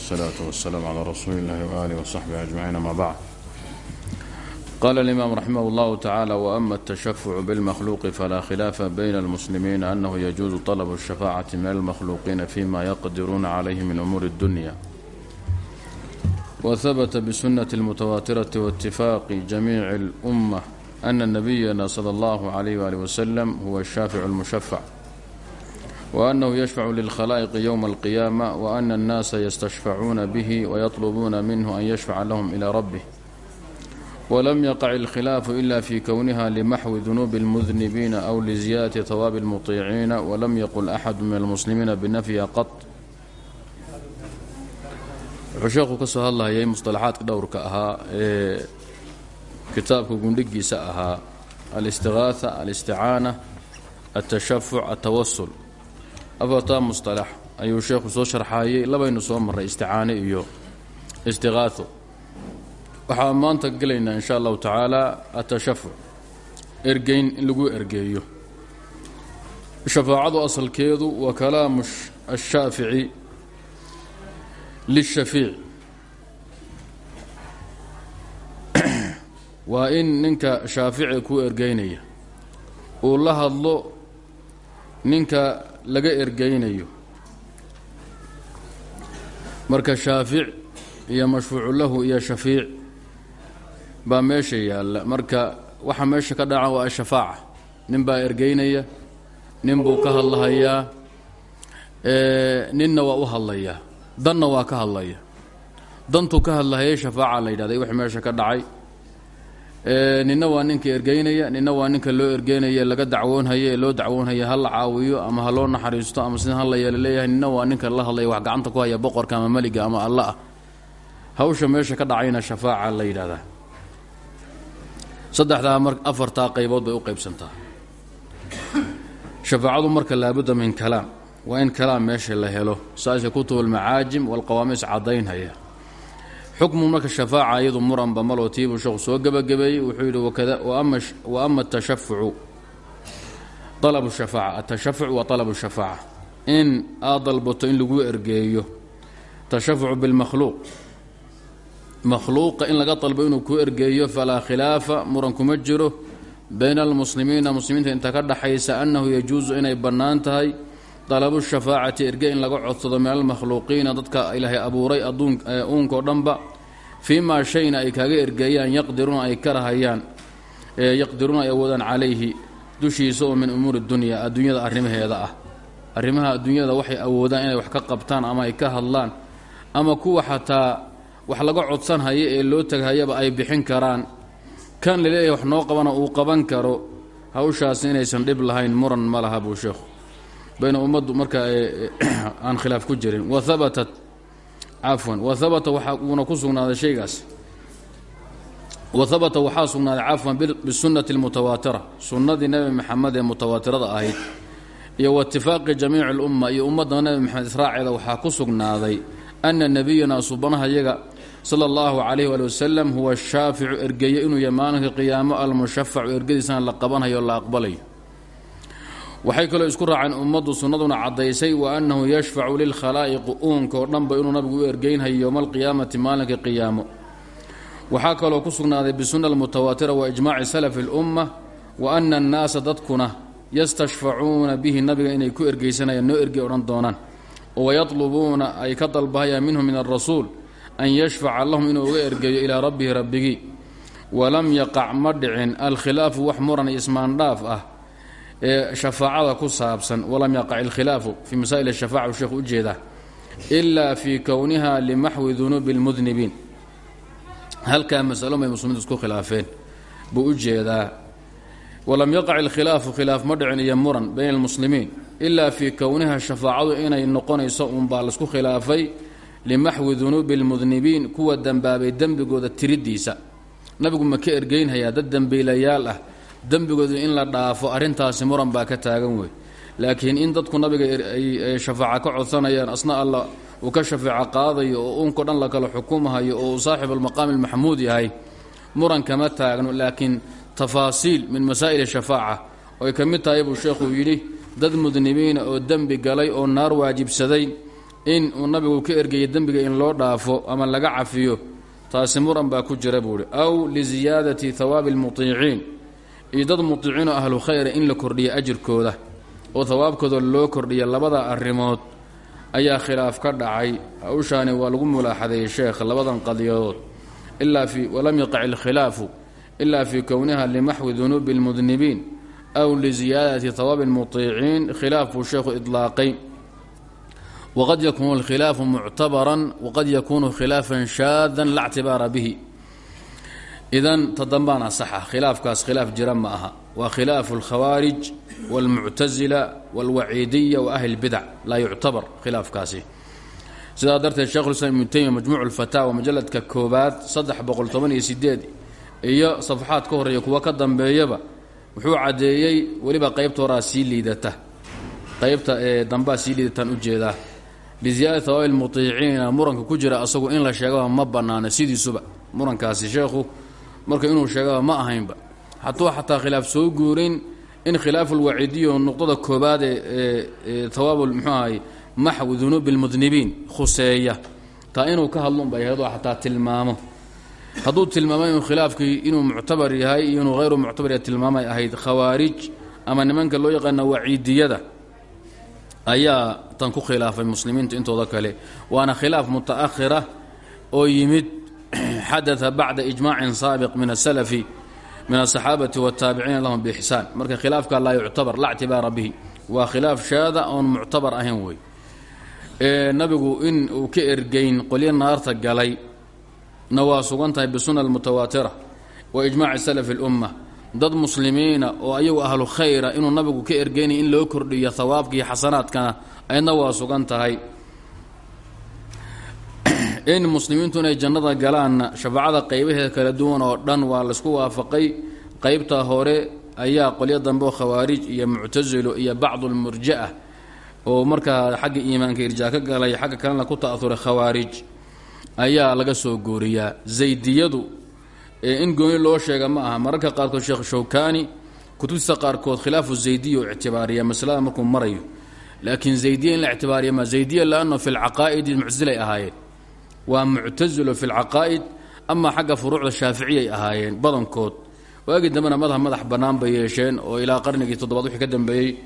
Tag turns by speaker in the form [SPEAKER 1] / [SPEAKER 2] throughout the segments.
[SPEAKER 1] والصلاة والسلام على رسول الله وآله وصحبه أجمعين ما بعد قال الإمام رحمه الله تعالى وأما التشفع بالمخلوق فلا خلاف بين المسلمين أنه يجوز طلب الشفاعة من المخلوقين فيما يقدرون عليه من أمور الدنيا وثبت بسنة المتواترة واتفاق جميع الأمة أن نبينا صلى الله عليه وآله وسلم هو الشافع المشفع وأنه يشفع للخلائق يوم القيامة وأن الناس يستشفعون به ويطلبون منه أن يشفع لهم إلى ربه ولم يقع الخلاف إلا في كونها لمحو ذنوب المذنبين أو لزيادة ثواب المطيعين ولم يقل أحد من المسلمين بنفيها قط wuxuu sheekhu ka soo hadlahayay musطalaxaadka dhowrka ahaa ee kitaabka gundhigiisa ahaa alistiغaaثa alisticaana الtashafuc الtawasul afartaa musalax ayuu sheekhu soo sharxaayey labaynu soo marray isticaane iyo istiqaao waxaa maanta gelaynaa insha allahu tacaala atashafuc ergeyn in lagu ergeeyo. Shafaacadu asalkeedu waa kalaamu ashaafici lishafiic waa in ninka shaafici ku ergeynaya uu la hadlo ninka laga ergeynayo marka shaafic iyo mashfuucu lahu iyo shafiic baa meesha yaalla. Marka waxa meesha ka dhaca waa ashafaaca nin baa ergeynaya nin buu ka hadlahayaa ninna waa u hadlayaa danna waa ka hadlaya dantuu ka hadlahayay shafaaca la yidhahday wix meesha ka dhacay ninna waa ninka ergeynaya ninna waa ninka loo ergeynaya laga dacwoonhaya ee loo dacwoonhaya ha la caawiyo ama ha loo naxariisto ama sida ha la leeyahay ninna waa ninka la hadlaya wax gacanta ku haya boqorka ama meliga ama alla ah. Hawsha meesha ka dhacayna shafaaca la yidhahdaa saddexdaa mar afartaa qaybood bay u qaybsantaa. Shafaacadu marka laabudda min kalaam waa in kalaam meesha la helo saase kutub almacaajim walqawaamis caddaynhaya xukmu marka shafaaca iyadu muranba maloo tiibuu sheekhu soo gebagabeeyey wuxuu yidhi wa ama atashafucu alabu shafaaca atashafuc wa alabu shafaaca. In aad dalbato in lagu ergeeyo. Tashafucu bilmakhluuq. Makhluuqa in laga dalbo inuu ku ergeeyo falaa khilaafa muran kuma jiro. Bayna almuslimiina muslimiinta inta ka dhaxaysa annahu yajuusu inay bannaan tahay. Dalabu shafaacati erge in laga codsado min almakhluuqiina dadka ilaahay abuuray uunkao dhanba fii maa shayna ay kaaga ergeeyaan yaqdiruuna ay karahayaan yaqdiruuna ay awoodaan calayhi dushiisa oo min umuuri dunya adduunyada arrimaheeda ah. Arrimaha adduunyada waxay awoodaan inay wax ka qabtaan ama ay ka hadlaan ama kuwa xataa wax laga codsanhaya ee loo taghayaba ay bixin karaan. Kan la leeyahay wax noo qabana uu qaban karo hawshaas inaysan dhib lahayn muran ma laha buu sheekhu. Bayna ummaddu marka aan khilaaf ku jirin. Wa habatat cafwan wa habata waxa uuna ku sugnaaday shaygaas. Wa habata waxaa sugnaaday cafwan bisunnati almutawaatira sunnadii nebi maxamed ee mutawaatirada ahayd. Iyo waitifaaqi jamiici alumma iyo ummadda nebi maxamed israaceeda waxaa ku sugnaaday ana nebiyana subanaha yaga sala allahu calayh waali wasalam huwa shaaficu ergeeye inuu yahay maalinka qiyaamo almushafacu ergadiisana la qabanhayo o la aqbalayo waxay kaloo isku raaceen ummaddu sunnaduna caddaysay wa annahu yashfacu lilkhalaa'iqi uunkao dhanba inuu nabigu u ergeynhayo yowma alqiyaamati maalinka qiyaamo. Waxaa kaloo ku sugnaaday bisunna almutawaatira wa ijmaaci salafi alumma wa ana annaasa dadkuna yastashfacuuna bihi nabiga inay ku ergeysanayaan noo ergey odhan doonaan. Oo wayatlubuuna ay ka dalbahayaan minhu min alrasuul an yashfaca lahum inuu uga ergeeyo ilaa rabbihi rabbigii. Walam yaqac ma dhicin alkhilaafu wax muran ismaandhaaf ah shafaacada ku saabsan walam yaqac ilkhilaafu fii masaa'il shafaca u sheekhu u jeedaa ilaa fii kowniha limaxwi dunuubi اlmudnibiin halkaa masalo bay muslimiintu isku khilaafeen buu u jeedaa walam yaqac ilkhilaafu khilaaf ma dhicin iyo muran bayna almuslimiin ilaa fii kowniha shafaacadu inay noqonayso uunbaa la isku khilaafay limaxwi dunuubi اlmudnibiin kuwa dembaabay dembigooda tiriddiisa. Nabigu ma ka ergeynhayaa dad dembiilayaal ah dembigooda in la dhaafo arrintaasi muran baa ka taagan wey laakiin in dadku nabiga ay shafaaca ka codsanayaan asna alla uu ka shafeeco qaadayo oo uunko dhan la kala xukumahayo oo uu saaxib almaqaami almaxmuud yahay muran kama taagno. Laakiin tafaasiil min masaa'il shafaaca oy ka mid tahay buu sheekhuu yidhi dad mudnimiina oo dembi galay oo naar waajibsaday in uu nabigu ka ergeeyay dembiga in loo dhaafo ama laga cafiyo taasi muran baa ku jira buu ihi aw liziyaadati hawaabi almutiiciin iyo dad mutiiciinoo ahlu khayra in la kordhiya ajirkooda oo hawaabkooda loo kordhiya labada arrimood ayaa khilaaf ka dhacay hawshaani waa lagu mulaaxadeeyey sheekh labadan qadiyadood ilaa fi walam yaqac ilkhilaafu ila fi kowniha limaxwi dunuubi اlmudnibiin aw liziyaadati hawaabi اlmutiiciin khilaaf buu sheekhu idlaaqay wqad yakunu اlkhilaafu muctabaran waqad yakunu khilaafan shaadan la ctibaara bihi idan tadambaan asaxa khilaafkaas khilaaf jira ma aha waa khilaafu اlkhawaarij wاlmuctasila wاlwaciidiya wa ahli اlbidac laa yuctabar khilaafkaasi sidaa darteed shekhulislaam ibnu teymiya majmuuc اlfataawa majaladka koobaad saddex boqol toban iyo sideed iyo safxaad ka horeeya kuwa ka dambeeyaba wuxuu caddeeyey weliba qaybta horaa sii liidata qaybta ee dambaa sii liidataan ujeedaa liziyaadati hawaabi lmutiiciina muranka ku jira asagu in la sheegaba ma bannaano sidiisuba murankaasi sheekhu marka inuu sheegaba ma ahaynba. Hatuu xataa khilaaf soo guurin in khilaafu lwaciidiyo nuqdada koobaad ee hawaabu muxuu ahay maxwi dunuubi lmudnibiin khuseeya. Taa inuu ka hadlunbay ahayd oo xataa tilmaamo. Hadduu tilmaamay inuu khilaafkii inuu muctabar yahay iyo inuu hayru muctabar yahay tilmaamay ahayd khawaarij ama nimanka loo yaqaana waciidiyada ayaa tan ku khilaafay muslimiinta intooda kale. Waana khilaaf muta'ahira oo yimid xadaa bacda ijmaacin saabiq min asalafi min asaxaabati wataabiciina lahum biixsaan marka khilaafka laa yuctabar la ctibaara bihi waa khilaaf shaada oon muctabar ahayn wey nabigu in uu ka ergeyn qolyo naarta galay na waa sugan tahay bisuna almutawaatira wa ijmaaci salafi اlumma dad muslimiina oo ayagu ahlu khayra inuu nabigu ka ergeynay in loo kordhiyo hawaabka iyo xasanaadkana ayadna waa sugan tahay in muslimiintu inay jannada galaanna shafaacada qaybaheeda kala duwan oo dhan waa la isku waafaqay. Qaybta hore ayaa qolyo dambe oo khawaarij iyo muctasilo iyo bacdu lmurja-a oo markaa xagga iimaanka irjaa ka galay xagga kalena ku ta'auray khawaarij ayaa laga soo gooriyaa. Zaydiyadu in gooni loo sheega ma aha. Mararka qaarkood sheekh shawkani kutubtiisa qaarkood khilaafu zaydiya u ictibaariya masalada markuu marayo. Laakiin zaydiya in la ictibaariya ma zaydiya laano fi lcaqaa'idi muctasilay ahaayeen waa muctasilo fi lcaqaa'id amaa xagga furuucda shaaficiyay ahaayeen badankood. Waagii dambena madhab madax bannaan bay yeesheen oo ilaa qarnigii toddobaad wixii ka dambeeyey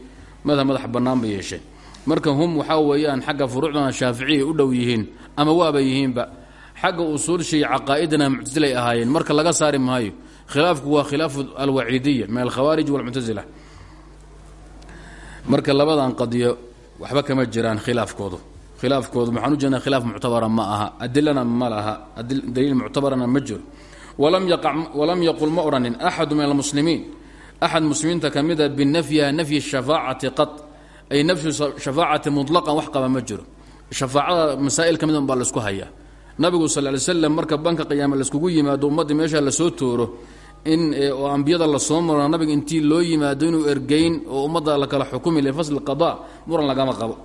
[SPEAKER 1] madhab madax bannaan bay yeesheen. Marka hum waxaa weeyaan xagga furuucdana shaaficiyay u dhow yihiin ama waaba yihiinba. Xagga usuulsha iyo caqaa'idana muctasilay ahaayeen marka laga saari maayo khilaafku waa khilaafu alwaciidiya min alkhawaarij walmuctasila marka labadan qadiyo waxba kama jiraan khilaafkoodu khilaafkoodu maxaan u jeednaa khilaaf muctabara ma aha adilana ma laha daliil muctabarana ma jiro. Walam yaqul ma odhanin axadu min almuslimiin. Axad muslimiinta ka mida binafyiha nafyi shafaacati qad ay nafyu shafaacati mutlaqan wax ma jiro. Shafaacada masaa'il ka mid un baa nabigu sal ly slam marka banka qiyaame laiskugu yimaado ummaddii meesha la soo tooro in oo ambiyada la soo maro nabiga intii loo yimaado inuu ergeyn oo ummadda la kala xukumi lifasli qada muran lagama qabo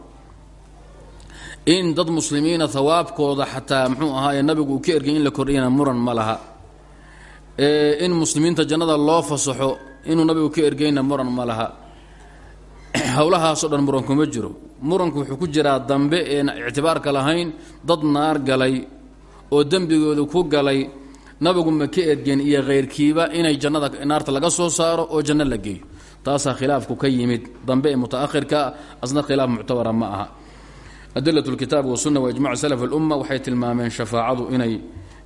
[SPEAKER 1] in dad muslimiina hawaabkooda xataa mxuu ahaaye nabigu uu ka ergey in la kordhiyana muran ma laha. In muslimiinta jannada loo fasaxo inuu nabigu ka ergeyna muran ma laha. Howlahaasoo dhan muran kuma jiro. Muranku wuxuu ku jiraa dambe een ictibaarka lahayn dad naar galay oo dembigoodu ku galay nabigu ma ka ergen iyo khayrkiiba inay jannada naarta laga soo saaro oo janno la geeyo. Taasaa khilaafku ka yimid dambe ee asna khilaaf muctabara ma aha adilat lkitaab wasunna waijmac salaf alumma waxay tilmaameen shafaacadu inay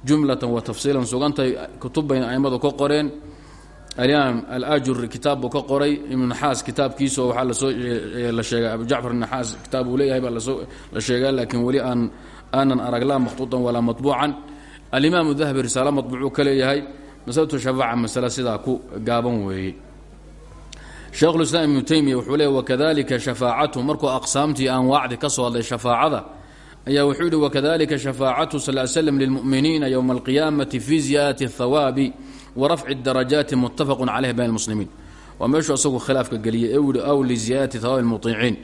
[SPEAKER 1] jumlatan wa tafsiilan sugantahay kutub bayna aimadu ka qoreen alimaam alajuri kitaab buu ka qoray ibnu naxaas kitaabkiisa oo waxaa lasoo la sheegay abu jacfar naxaas kitaab uu leeyahay baa lasoo la sheegaa laakiin weli aan aanan arag laa makhtuuطan walaa maطbuucan alimaamu dahabi risaalo maطbuucuu ka leeyahay masalatu shafaaca masale sidaa ku gaaban weeye sheekhulislaam ibnu teymiya wuxuu leey wakadalika shafaacatu markuu aqsaamtii anwaacdi ka soo hadlay shafaacada ayaa wuxuu yihi wakadalika shafaacatu sal slam lilmuminiina yowma alqiyaamati fi ziyaadati athawaabi wa rafci darajaati muttafaqun caleyh bayn muslimiin waa meeshuu asagu khilaafka geliyay ee wuhi aw liziyaadati thawaabi lmuiciin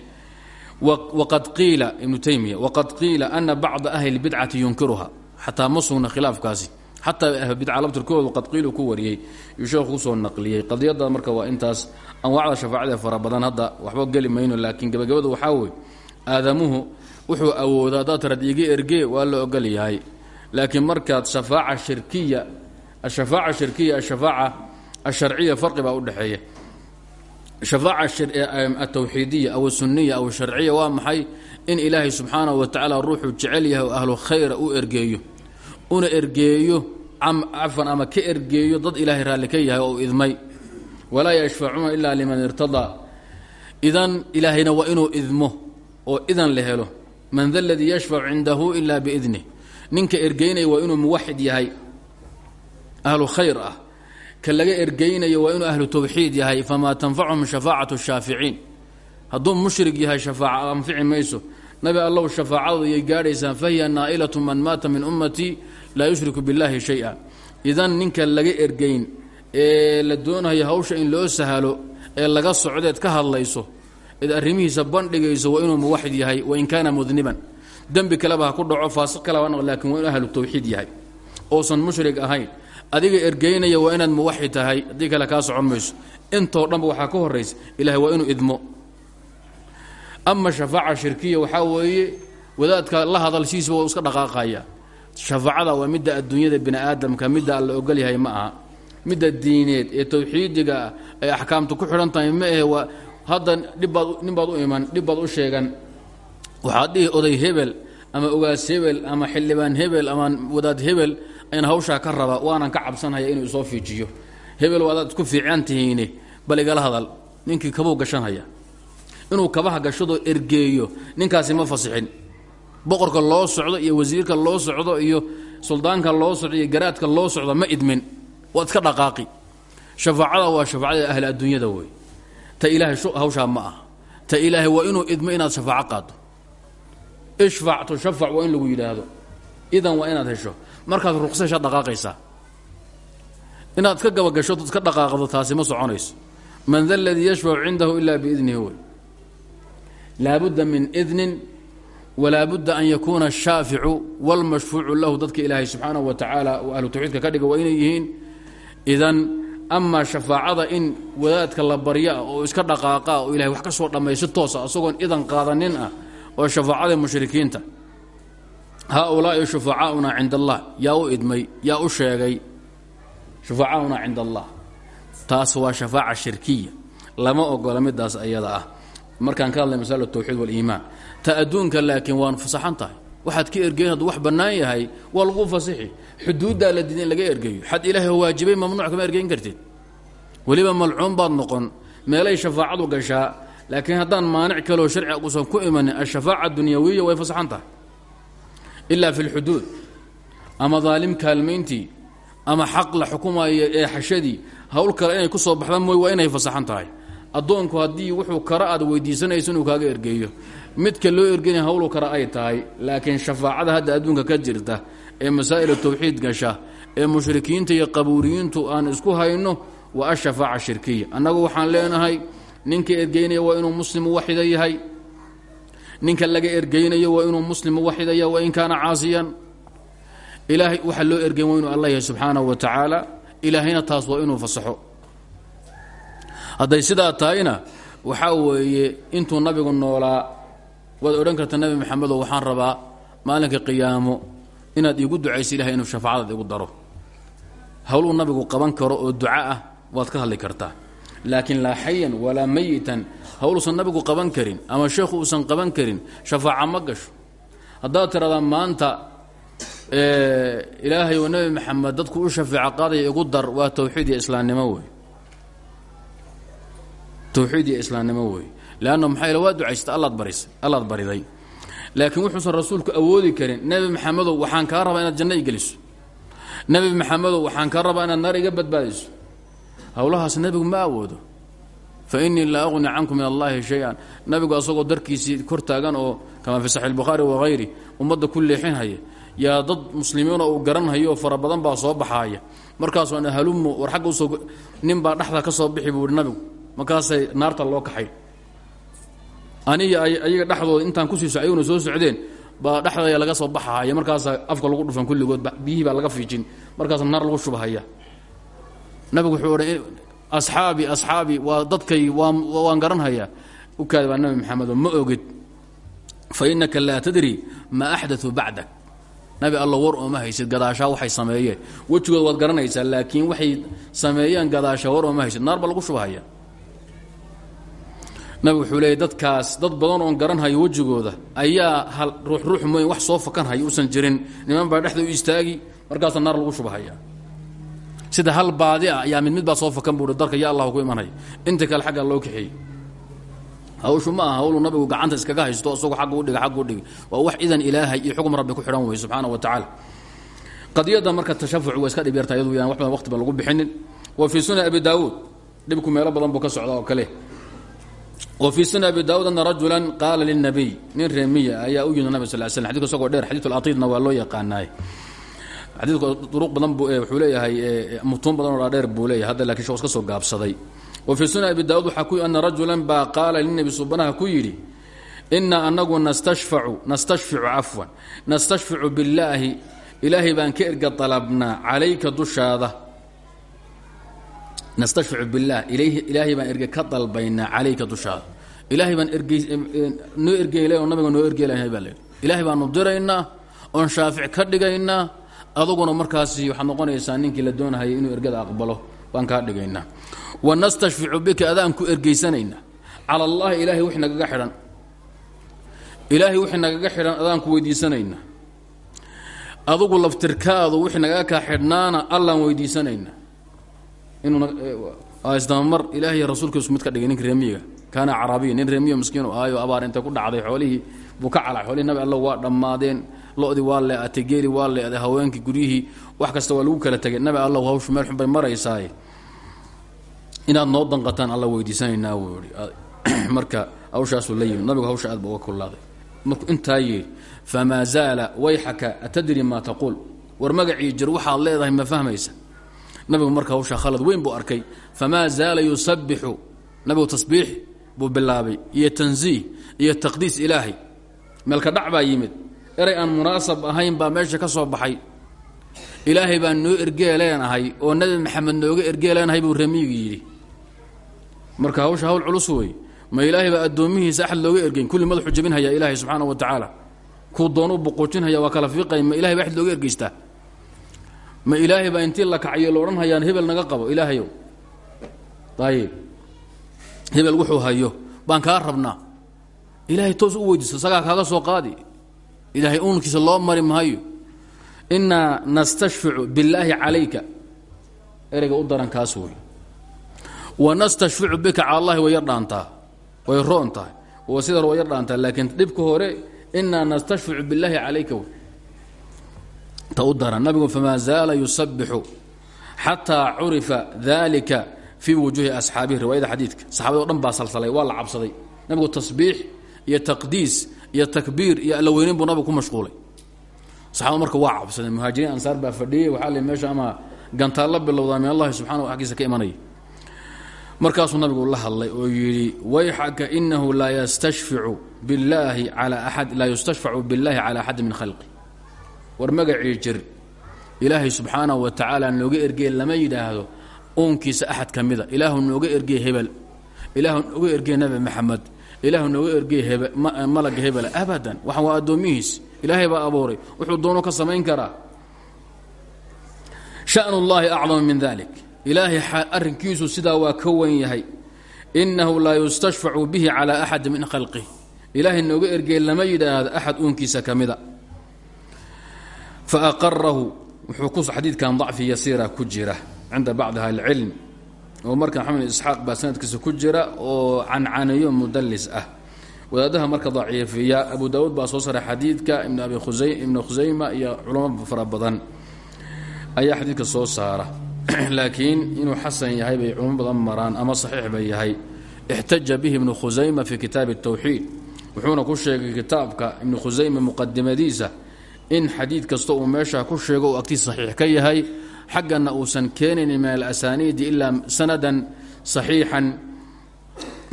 [SPEAKER 1] waqad qiila ibnu teymiya waqad qiila ana bacda ahli bidcati yunkiruha xataa ma sugna khilaafkaasi xataa ahlbidca labtirkoodu qad qiilu ku wariyey yuu sheekhu ku soo naqliyey. Qadiyada marka waa intaas anwaacda shafaacada fara hadda waxba geli laakiin gebagabadu waxaa wey aadamuhu wuxuu awooda haddaad tiraad iga waa la ogol yahay. Laakiin markaad shafaaca shirkiya ashafaaca shirkiya ashafaaca asharciya farqi baa u dhexeeya. Shafaaca atawxiidiya aw sunniya aw sharciya waa maxay in ilaahay subxaanahu wa tacaala ruuxuu jecel yahay ahlu khayra u ergeeyo una ergeeyo cafan ama ka ergeeyo dad ilaahay raalli ka yahay oo idmay. Walaa yashfacuuna ilaa liman irtadaa. Idan ilaahayna waa inuu idmo oo idan la helo. Man da ladii yashfacu cindahu ilaa biidnih ninka ergeynaya waa inuu muwaxid yahay ahlu khayr ah. Ka laga ergeynayo waa inuu ahlu tawxiid yahay. Famaa tanfacuhum shafaacatu shaaficiin. Hadduu mushrig yahay shafaaca anfici mayso. Nabi allow shafaacadu iyay gaadhaysaan fahiya naa'ilatu man maata min ummatii laa yushriku biاllahi shay-a idan ninka laga ergeyn ee la doonayo hawsha in loo sahalo ee laga socdeed ka hadlayso eed arrimihiisa bandhigayso waa inuu muwaxid yahay wain kaana mudniban. Dembi kaleba ha ku dhaco faasiq kaleba ha laakiin waa inuu ahlu tawxiid yahay. Ousan mushrig ahayn. Adiga ergeynaya waa inaad muwaxid tahay haddii kale kaa socon mayso. Intoo dhanba waxaa ka horaysa ilahay waa inuu idmo. Ama shafaaca shirkiya waxaa weeye wadaadka la hadalshiisba waa iska dhaqaaqaya shafaacada waa midda adduunyada bini aadamka midda alla ogol yahay ma aha. Midda diineed ee tawxiidiga ay axkaamtu ku xidhan tahay ma ahe waa hadda dhibbaad nin baad u iman dhib baad u sheegan. Waxaad dhihi oday hebel ama ogaas hebel ama xildhibaan hebel ama wadaad hebel ayaan hawshaa ka raba waanan ka cabsanhaya inuu isoo fiijiyo. Hebel waadaad isku fiican tihiine bal igala hadal ninkii kabuu gashanhaya. Inuu kabaha gashadoo ergeeyo ninkaasi ma fasixin boqorka loo socdo iyo wasiirka loo socdo iyo suldaanka loo socdo iyo garaadka loo socdo ma idmin. Waad iska dhaqaaqi. Shafaacada waa shafaacada ahli adduunyada wey ta ilaahay hawshaa ma ah ta ilaahay waa inuu idmo inaad shafaaco qaado ishfac tushafac waa in lagu yidhaahdo. Idan waa inaad hesho. Markaad ruqsa heshaad dhaqaaqaysaa. Inaad iska gabagasho iska dhaqaaqdo taasi ma soconayso. Man da ladii yashfacu cindahu ila biidnihi wey laabudda min idnin walaa budda an yakuuna ashaaficu wاlmashfuucu lahu dadka ilaahay subxaanahu wa tacaala oo ahlu tawxiidka ka dhiga waa inay yihiin. Idan amaa shafaacada in wadaadka la barya ah oo iska dhaqaaqa oo ilahay wax ka soo dhammay si toosa isagoon idan qaadanin ah oo shafaacada mushrikiinta. Haaulaai shufacaauna cinda allah yaa u idmay yaa u sheegay shufacaauna cinda allah taas waa shafaaca shirkiya lama ogola midaas ayada ah. Markaan ka hadlay masala tawxiid waliimaan ta adduunka laakiin waan fasaxan tahay. Waxaad ka ergeyn hadduu wax bannaan yahay waa lagu fasixi. Xuduuddaa la diiday in laga ergeeyo. Xad ilaahay waajibay mamnuuc kama ergeyn kartid. Weliba malcuun baad noqon meelay shafaacadu gashaa laakiin haddaan maanic kaleo sharciga uusan ku imanin ashafaaca dunyawiya way fasaxan tahay. Ilaa fi lxuduud ama daalim kaalmayntii ama xaq la xukumayo ee xashadii hawl kale inay ku soo baxda mooy waa inay fasaxan tahay. Addoonku haddii wuxuu kara aad weydiisanayso inuu kaaga ergeeyo midka loo ergenaya hawlu kara ay tahay laakiin shafaacada hadda adduunka ka jirta ee masaa'il tawxiid gasha ee mushrikiinta iyo qabuuriyiintu aan isku hayno waa ashafaaca shirkiya. Annagu waxaan leenahay ninka ergeynaya waa inuu muslim waxida yahay ninka laga ergeynayo waa inuu muslim waxida yahay wain kaana caasiyan. Ilaahay waxa loo ergeyn waa inuu allah yahay subxaanahu wa tacaala ilaahayna taas waa inuu fasaxo. Hadday sidaa tahayna waxaa weeye intuu nabigu noolaa waad odhan karta nebi maxamedo waxaan rabaa maalinka qiyaamo inaad iigu ducayso ilahay inuu shafaacadaad igu daro. Howluu nabigu qaban karo oo duca ah waad ka hadli kartaa. Laakiin laa xayan walaa mayitan howluusan nabigu qaban karin ama sheekhu uusan qaban karin shafaaca ma gasho. Haddaad tiradaa maanta ilaahay oo nebi maxamed dadku u shafeeco qaadaya igu dar waa tawxiid iyo islaamnimo wey. Tawxiid iyo islaamnimo wey leanna maxaa waa ducaysata allaad bariday laakiin wuxuusan rasuulku awoodi karin nebi maxamedow waxaan kaa rabaa inaad janno i geliso nebi waxaan kaa rabaa inaad naar iga badbaadiso howlahaas nebigu ma awoodo fa innii laa aqni cankum min allaahi shay-an nabigu asagoo darkiisii kor taagan oo kamaa fi saxi lbukhaari wahayri ummadda ku leexinhaya yaa dad muslimiinoo uu garanhayo oo fara badan baa soo baxaaya markaasuu ana halumo war xagga u soo nin baa dhexda ka soo bixi buu ihi nabigu markaasay naarta loo kaxay aniga ayaga dhexdooda intaan kusiiso ayaguna soo socdeen baa dhexdaya laga soo baxahaya markaasaa afka lagu dhufan kulligood biyihii baa laga fiijin markaasa naar lagu shubahaya. Nabigu wuxuu odhan asxaabi asxaabi waa dadkay waan garanhayaa u kaada baa nabi maxamedo ma ogid fa inaka laa tadri maa axdauu bacdak. Nabi alla war ooma haysid gadaashaa waxay sameeyeen. Wejigooda waad garanaysaa laakiin waxay sameeyeen gadaasha war ooma haysid. Naar baa lagu shubahaya nabigu wuxuu leeyay dadkaas dad badan oon garanhayo wejigooda ayaa hal ruux ruux mooyn wax soo fakanhaya uusan jirin. Niman baa dhexda u istaagi markaasaa naar lagu shubahaya sida hal baadi ah ayaa mid mid baa soo fakan buui darka ya allah ku imanhaya inta kale xaggaa loo kaxeeyey hawshu ma aha hawluu nabigu gacanta iskaga haysto isagoo agga udhiga agga udhigi waa wax idan ilaahay iyo xukm rabbi ku xidhan wey subxaana wa tacaala. Qadiyadda marka tashafuc waa iska dhib yarta yaan wax waqti ba lagu bixinin. Wa fii sunan abi daawuud dhibku meelo badan buu ka socda oo kale wa fii sunan abi daawuud ana rajulan qaala lilnabiy nin reemiya ayaa u yimid nabig sal l slam xadidku isagoo dheer xadiidu latiidna waa loo yaqaanaay xadiidku duruq badan wuxuu leeyahay mutuun badan oo dhaadheer buu leeyahay hadda laakiin shoo iska soo gaabsaday wa fii sunan abi daawud waxaa ku ana rajulan baa qaala lilnebi subanaha ku yidhi inaa anagu nastashfacu nastashficu cafwan nastashficu billaahi ilaahay baan ka erga dalabnaa calayka dushaada nastashficu billaah ilaahay baan erge ka dalbaynaa calayka dushaada ilaahay baan ergey noo ergeyle oo nabiga noo ergeylahay baa leehi ilaahay baanu diraynaa oon shaafic ka dhigaynaa aduguna markaasi waxaad noqonaysaa ninkii la doonahayay inuu ergada aqbalo baan kaa dhigaynaa wanastashficu bika adaan ku ergaysanaynaa cala allahi ilaahay wix nagaga xidhan ilaahay wix nagaga xidhan adaan ku weydiisanaynaa adugu laftirkaadu wix nagaga kaa xidhnaana allaan inuuisdamamar ilaahay rasuulkiisu mid ka dhigay ninka reemiyiga kaana caraabiya nin reemiyo miskiinu ahayo abaar intay ku dhacday xoolihii buu ka calay. Xoolihii nabi alla waa dhammaadeen. Lodii waa leeatay geeli waa leeday haweenkii guryihii wax kasta waa lagu kala tegay. Nabi allow hawshu meel xun bay maraysaaye inaad noo danqataan alla weydiisanaynaa wuu yidhi. Marka hawshaasuu la yimid. Nabigu hawsha aad ba uga kullaaday markuu intaa yidhi famaa zaala wayxaka atadri maa taquul? War magacii jir waxaad leedahay ma fahmaysa nabigu marka hawshaa khalad weyn buu arkay. Famaa zaala yusabbixu nabigu tasbiix buu bilaabay. Iyo tansiih iyo taqdiis ilaahay. Meelka dhac baa yimid. Eray aan munaasab ahayn baa meesha ka soo baxay. Ilaahay baan noo ergeeleenahay oo nabi maxamed nooga ergeeleenahay buu remiyigu yidhi. Marka hawsha hawl culus wey ma ilaahay baa addoomihiisa axad looga ergeyn? Kulli madaxu jabinhayaa ilaahay subxaana wa tacaala kuu doonuu buquujinhaya waa kala fiiqay ma ilahay ba axad looga ergeystaa ma ilaahay baa intii la kacayo la hayaan hebel naga qabo ilaahayow. Ayib hebel wuxuu hayo baan kaa rabnaa. Ilaahay toos u weydiiso isagaa kaaga soo qaadi. Ilaahay uunkiisa loo mari maayo. Innaa nastashficu billaahi calayka. Ereyga u daran wey wa nastashficu bika cala allahi way yar way roon tahay. Oo sida way yar dhaantaa laakiin dhibka hore innaa nastashficu billaahi calayka. wey ta u daran nabigu famaa zaala yusabixu xataa curifa dalika fii wujuuhi asxaabihi riwaayada xadiidka. Saxabada o dhan baa salsalay waa la cabsaday. Nabigu tasbiix iyo taqdiis iyo takbiir iyo alla weynin buu nabigu ku mashquulay. Saxaabada marka waa cabsadeen muhaajiriin ansaar baa fadhiyey waxaa le meesha ama gantaalla bilowdaa min allahi subxana aggiisa ka imanaya markaasuu nabigu la hadlay oo yidhi wayxaka inahu laa yastashficu billaahi calaa aad laa yustashfacu billahi calaa axadi min khalqi war magacii jir. Ilaahay subxaanahu wa tacaala nooga ergey lama yidhaahdo uunkiisa axad ka mida. Ilaahu nooga ergey hebel. Ilaahu nooga ergey nabi maxamed. Ilaahu nooga ergey heb malaga hebel. Abadan waxaan waa addoomihiis ilaahay baa abuuray. Wuxuu doonu ka samayn karaa. Shanu llahi acdama min dalik ilaahay arrinkiisu sidaa waa ka wan yahay. Inahu laa yustashfacu bihi calaa axadi min khalqih ilaahay nooga ergey lama yidhaahdo axad uunkiisa ka mida faaqarahu adiikan dacfi yasiira ku jira cinda bacdi ahli lcilm oo marka maxamed isxaaq baa sanadkiisa ku jira oo cancanayo mudallis ah wadaadaha marka daciifiya abu daawuud baa soo saray xadiidka ibn abi ibn khusayma iyo culamo fara badan ayaa xadiidka soo saara laakiin inuu xasan yahay bay culamo badan maraan ama saxiix bay yahay ixtaja bihi ibnu khusayma fii kitaabi اtawxiid wuxuuna ku sheegay kitaabka ibnu khusayma muqadimadiisa in xadiid kasta uu meesha ku sheego u agtiis saxiix ka yahay xaggana uusan keenaynin min alasaniidi ilaa sanadan saxiixan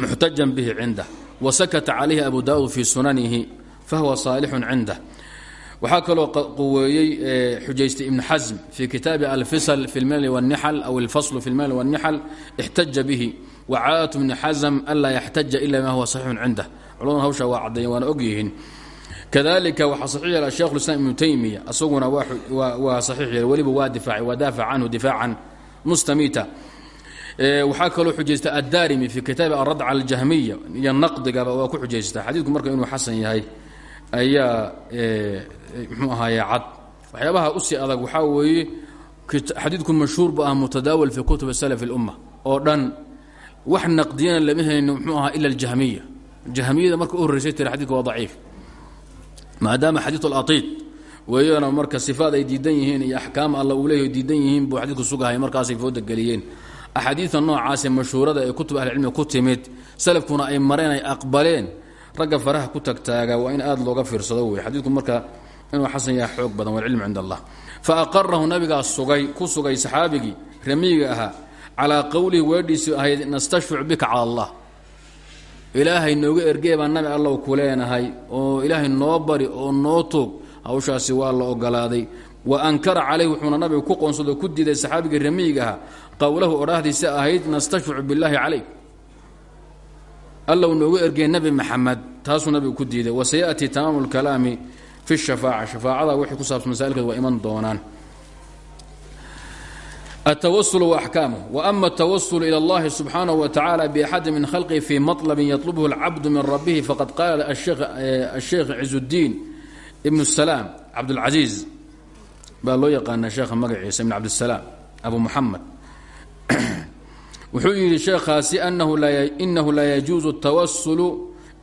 [SPEAKER 1] muxtajan bihi cindah wa sakata calayhi abu daud fii sunanihi fahuwa saalixun cindah waxaa kaloo quweeyey xujaystay ibn xasm fii kitaabi alfisl fi lmilal wاnixal aw alfaslu fi lmilal wاnnixal ixtaja bihi. Wacaadatu bni xasm anlaa yaxtaja ila ma huwa saxiixun cindah culamada hawsha waa caddeeyen waana og kadalika waxaa saxiix yeela sheekh ulislaam ibnu taymiya isaguna waa saxiix yeela weliba waa difaacay waa daafac canhu difaacan mustamita. Waxaa kaloo xujaysta addarimi fi kitaabi alrad cala aljahmiya iyo naqdigaba waa ku xujaysta xadiidku marka inuu xasan yahay ayaa mxuu ahaaye cad. Waxyaabaha u sii adag waxaa weeye xadiidku mashhuur bu ah mutadaawil fi kutub salaf اlumma oo dhan wax naqdiyana lama helin mxuu ahaa ila aljahmiya. Jahmiyada marka u horreysay tiri xadidka waa daciif maadaama xadiiu alatiid weeyana marka sifaad ay diidan yihiin iyo axkaam alla uu leeyahy diidan yihiin buu xadiidku sugahay markaasay fooda geliyeen. Axaadiida noocaasee mashhuurada ee kutub ahlicilmiga ku timid salafkuna ay mareen ay aqbaleen ragga faraha ku tagtaaga waa in aad looga fiirsado wey xadiidku marka inuu xasan yahay xoog badan walcilmu cind allah. Fa aqarahu nabigaa sugay ku sugay saxaabigii ramiyiga ahaa calaa qowlihi weedhiisii ahayd nastashfic bika cala allah ilaahay nooga ergee baa nabi allow ku leenahay oo ilaahay noo bari oo noo toog hawshaasi waa la ogolaaday. Wa ankara calayh wuxuuna nabiga ku qoonsado ku diiday saxaabigii ramiyiga ahaa qowlahu odhaahdiisa ahayd nastashficu billaahi calayk allow nooga ergee nebi maxamed taasuu nabigu ku diiday. Wasayaأtii tamaamu اlkalaami fi shafaaca. Shafaacada wixii ku saabsan masaa'ilkeed waa iman doonaan التwsل وأحكاmه وأma التwsل إlى الlahi سubحaanaه وتaعالى بأxadi min khلقi fي maطلب يطلبه الcabd min rabه faqad qaala الشheikh ciزالdiin بن السلام cabdالcaزيiز baa loo yaqaana sheekha magaciisa بn cabdالسلام abu محamed wuxuu yidhi sheekhaasi inahu laa يجuuز التwsل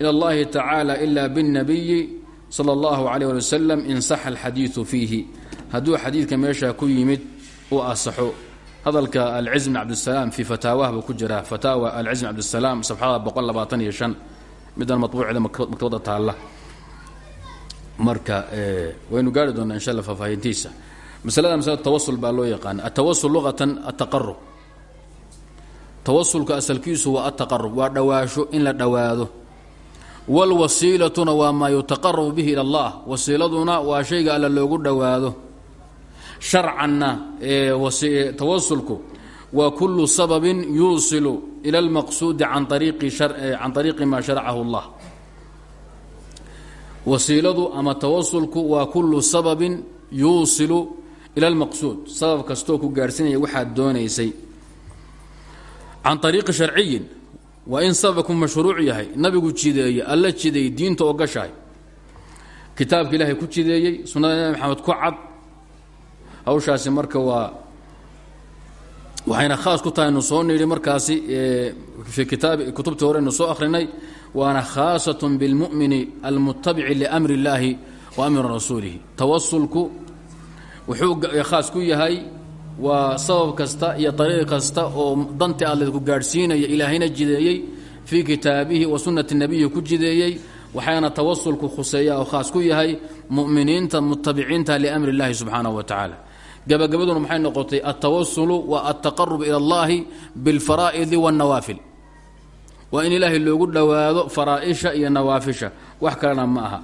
[SPEAKER 1] إlى الlahi تaعالى إla bالنabiyi slى الlaه عليه لي وسلم in صaxa الxadiiثu fiihi hadduu xadiidka meesha ku yimid uu asaxo hadalka alciz bn cabdisalaam fii fataawaha buu ku jiraa fataawa alciz bn cabdisalaam safxada boqol labaatan iyo shan. Midaan matbuuceeda maktabadda taalla. Marka waynu gaari doonaa insha alla faahfaahintiisa. Masalada masalada tawasul baa loo yaqaana atawasul luqatan ataqarub tawasulka asalkiisu waa ataqarub waa dhowaasho in la dhowaado walwasiilatuna waa maa yutaqarabu bihi ila allah. Wasiiladuna waa shayga alla loogu dhowaado sharcanna tawasulku wa kulu sababin yuusilu ila اlmaqsuudi can ariiqi ma sharacahu اllah wasiiladu ama tawasulku waa kulu sababin yuusilu ila lmaqsuud sabab kastoo ku gaarhsiinaya waxaad doonaysay. Can ariiqi sharciyin waa in sababku mashruuc nabigu jideeye alla jideeyey diinta oo gashahay. Kitaabka ilaahay ku jideeyey sunnada nabi maxamed ku cad hawshaasi marka waa waxayna khaas ku tahay nu soo nidhi markaasi fii kitaabi kutubtii hore nu soo akhrinay waana khaasat bilmu'mini almutabici liamri اllaahi wa amri rasuulihi tawasulku wuxuu khaas ku yahay waa sabab kasta iyo ariiq kasta oo danti alle ku gaadhsiinaya ilaahayna jideeyey fii kitaabihi wa sunnati nabiyi ku jideeyey waxaana tawasulku khuseeya oo khaas ku yahay mu'miniinta mutabiciinta liamri اllahi subxaanaه wa tacaala gabagabaduna maxay noqotay altawasulu waa altaqarub ila اllahi biاlfaraa'idi wاnnawaafil waa in ilaahay loogu dhowaado faraa'isha iyo nawaafisha wax kalena ma aha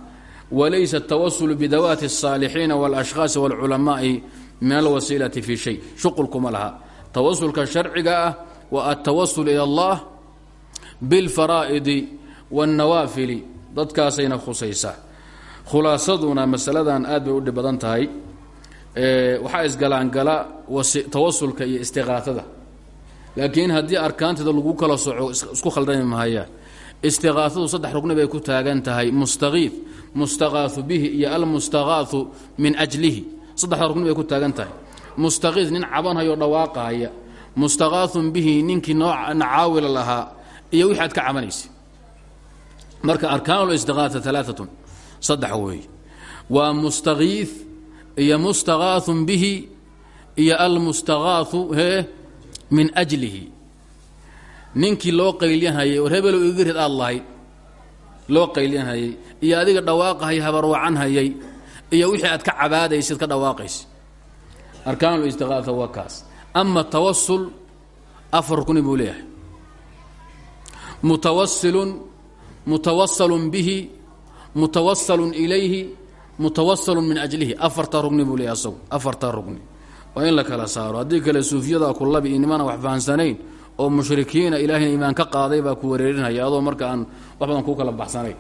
[SPEAKER 1] walaysa altawasulu bidawaati الsaalixiina wاlashkhaasi wاlculamaai min alwasiilati fi shay shuqulkuma laha tawasulka sharciga ah waa altawasul ila اllah biاlfaraa'idi wاnnawaafili dadkaasayna khusaysaa khulaasaduna masaladan aad bay u dhib badan tahay waxaa isgalaangala tawasulka iyo istiqaaada laakiin haddii arkaanteeda lagu kala soco isku khaldami mahayaan istiqaadadu saddex rugni bay ku taagan tahay. Mustakiid mustaqaahu bihi iyo almustaqaahu min ajlihi. Saddexda rugni bay ku taagan tahay. Mustakiid nin cabanhayo dhawaaqahaya mustaqaaun bihi ninkii noo nacaawila lahaa. Iyo wixii aad ka cabanaysa marka arkaanlistiqaaa alaaatun saddex weeye waa mustakiid iyo mustaqaaun bihi iyo almustaqaahu hee min ajlihi. Ninkii loo qaylyanhayay war hebelow igarid aad loo qaylyanhayay iyo adiga dhawaaqahaya habarwacanhayay iyo wixii aad ka cabaadaysid ka dhawaaqaysa arkaanlistiqaaa waa kaas. Ama tawasul afar rukni buu leeyahay. Mutawasilun mutawasalun bihi mutawasalun ilayhi mutawasalun min ajlihi afarta rugni buu leeyahy asagu afarta rugni. Waa in la kala saaro. Haddii kale suufiyada kulabi iyo nimana wax fahansanayn oo mushrikiina ilaahayna iimaan ka qaaday baa ku wareerinhaya adoo marka aan wax badan kuu kala baxsanayn.